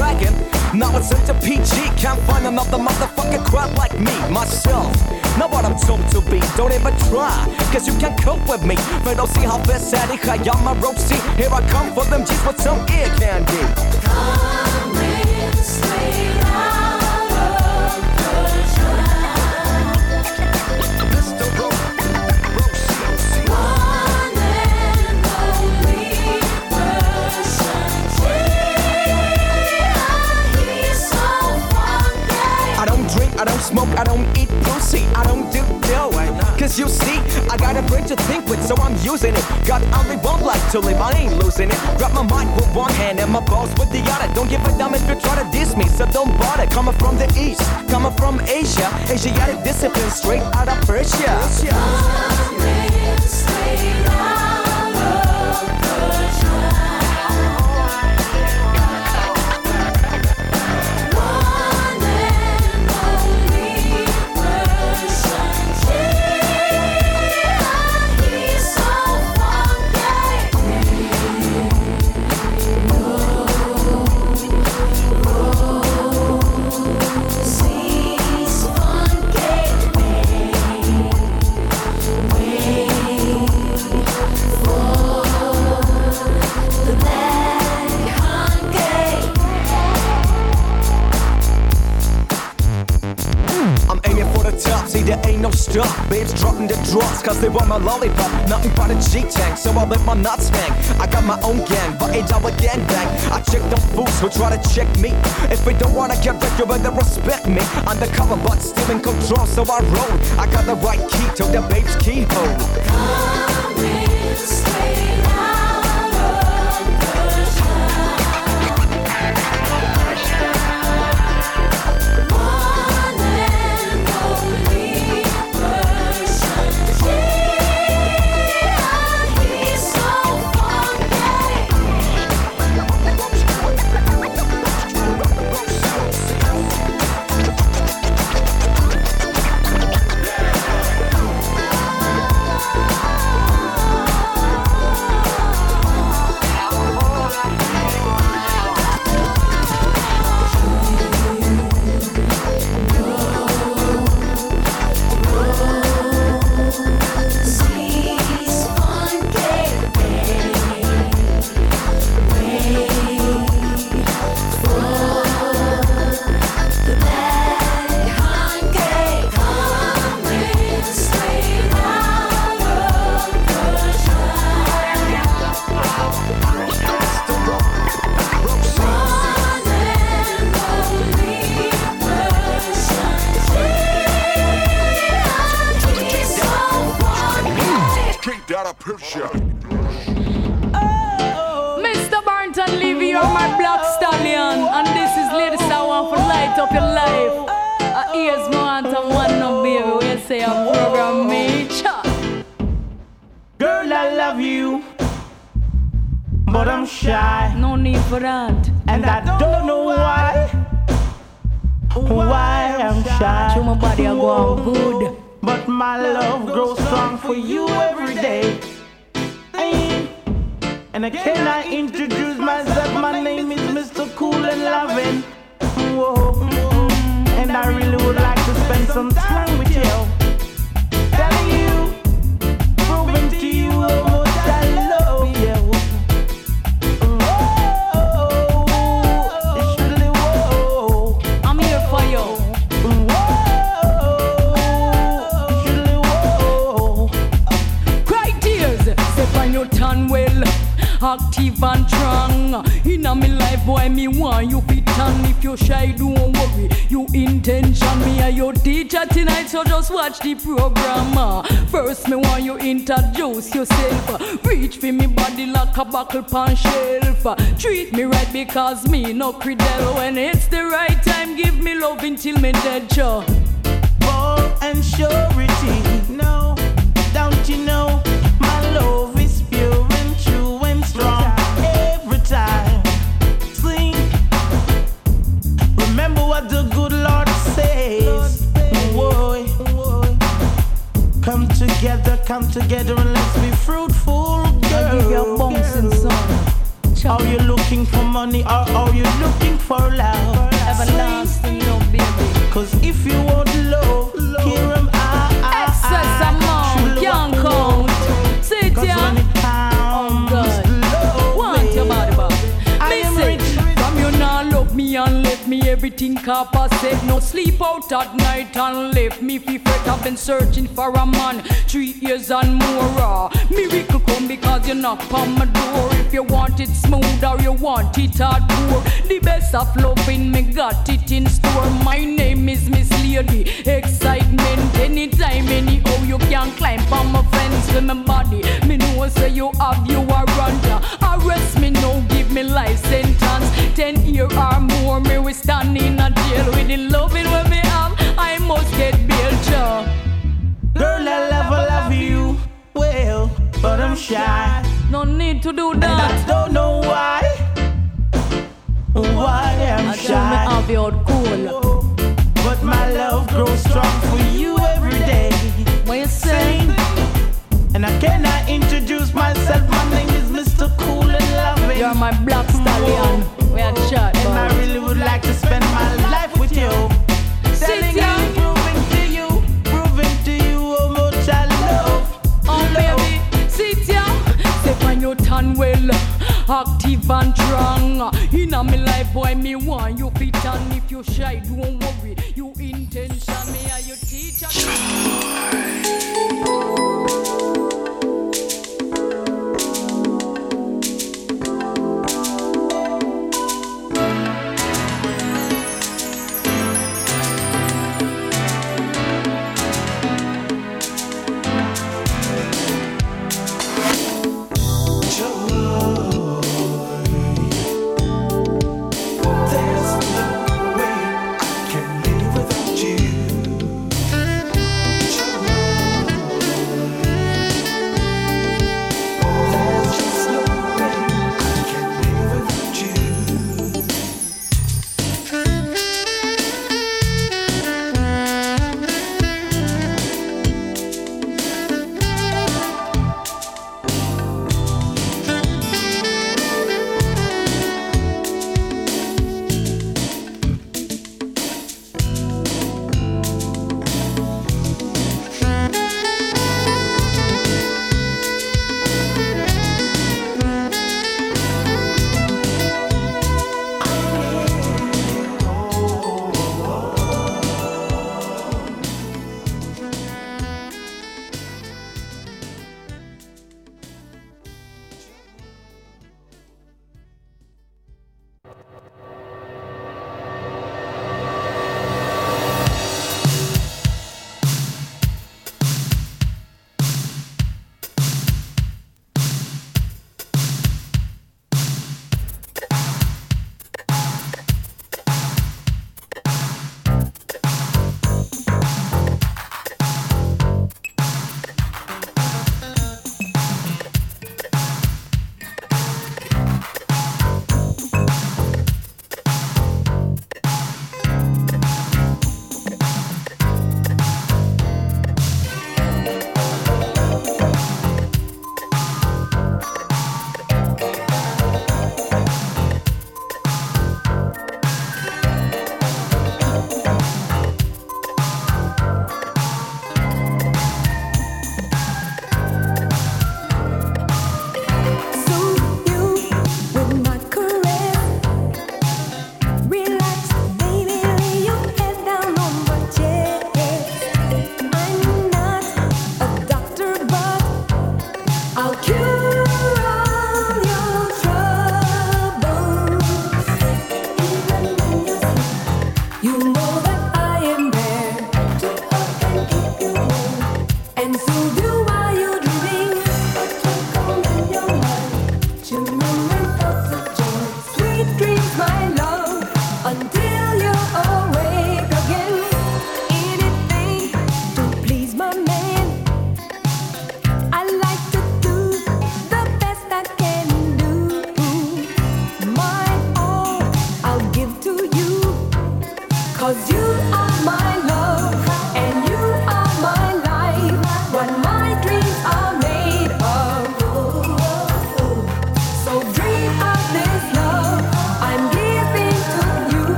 [SPEAKER 3] dragon. Now it's into PG. Can't find another motherfucker crowd like me, myself. Know what I'm told to be. Don't even try, cause you can't cope with me. But don't see how this my rope. See, Here I come for them just with some ear candy. Come in, straight out of the I don't eat pussy, I don't do dough. Cause you see, I got a brain to think with, so I'm using it. Got only one life to live, I ain't losing it. Grab my mind with one hand and my balls with the other. Don't give a damn if you try to diss me, so don't bother. Coming from the east, coming from Asia. Asiatic discipline straight out of Persia. Straight out. stuck. Babes dropping the drugs, cause they want my lollipop. Nothing but a G tank, so I let my nuts hang. I got my own gang, but a dollar gang bang. I check the fools who try to check me. If they don't wanna get back, you better respect me. Undercover, but still in control, so I roll. I got the right key to the babe's keyhole. Come
[SPEAKER 19] buckle pan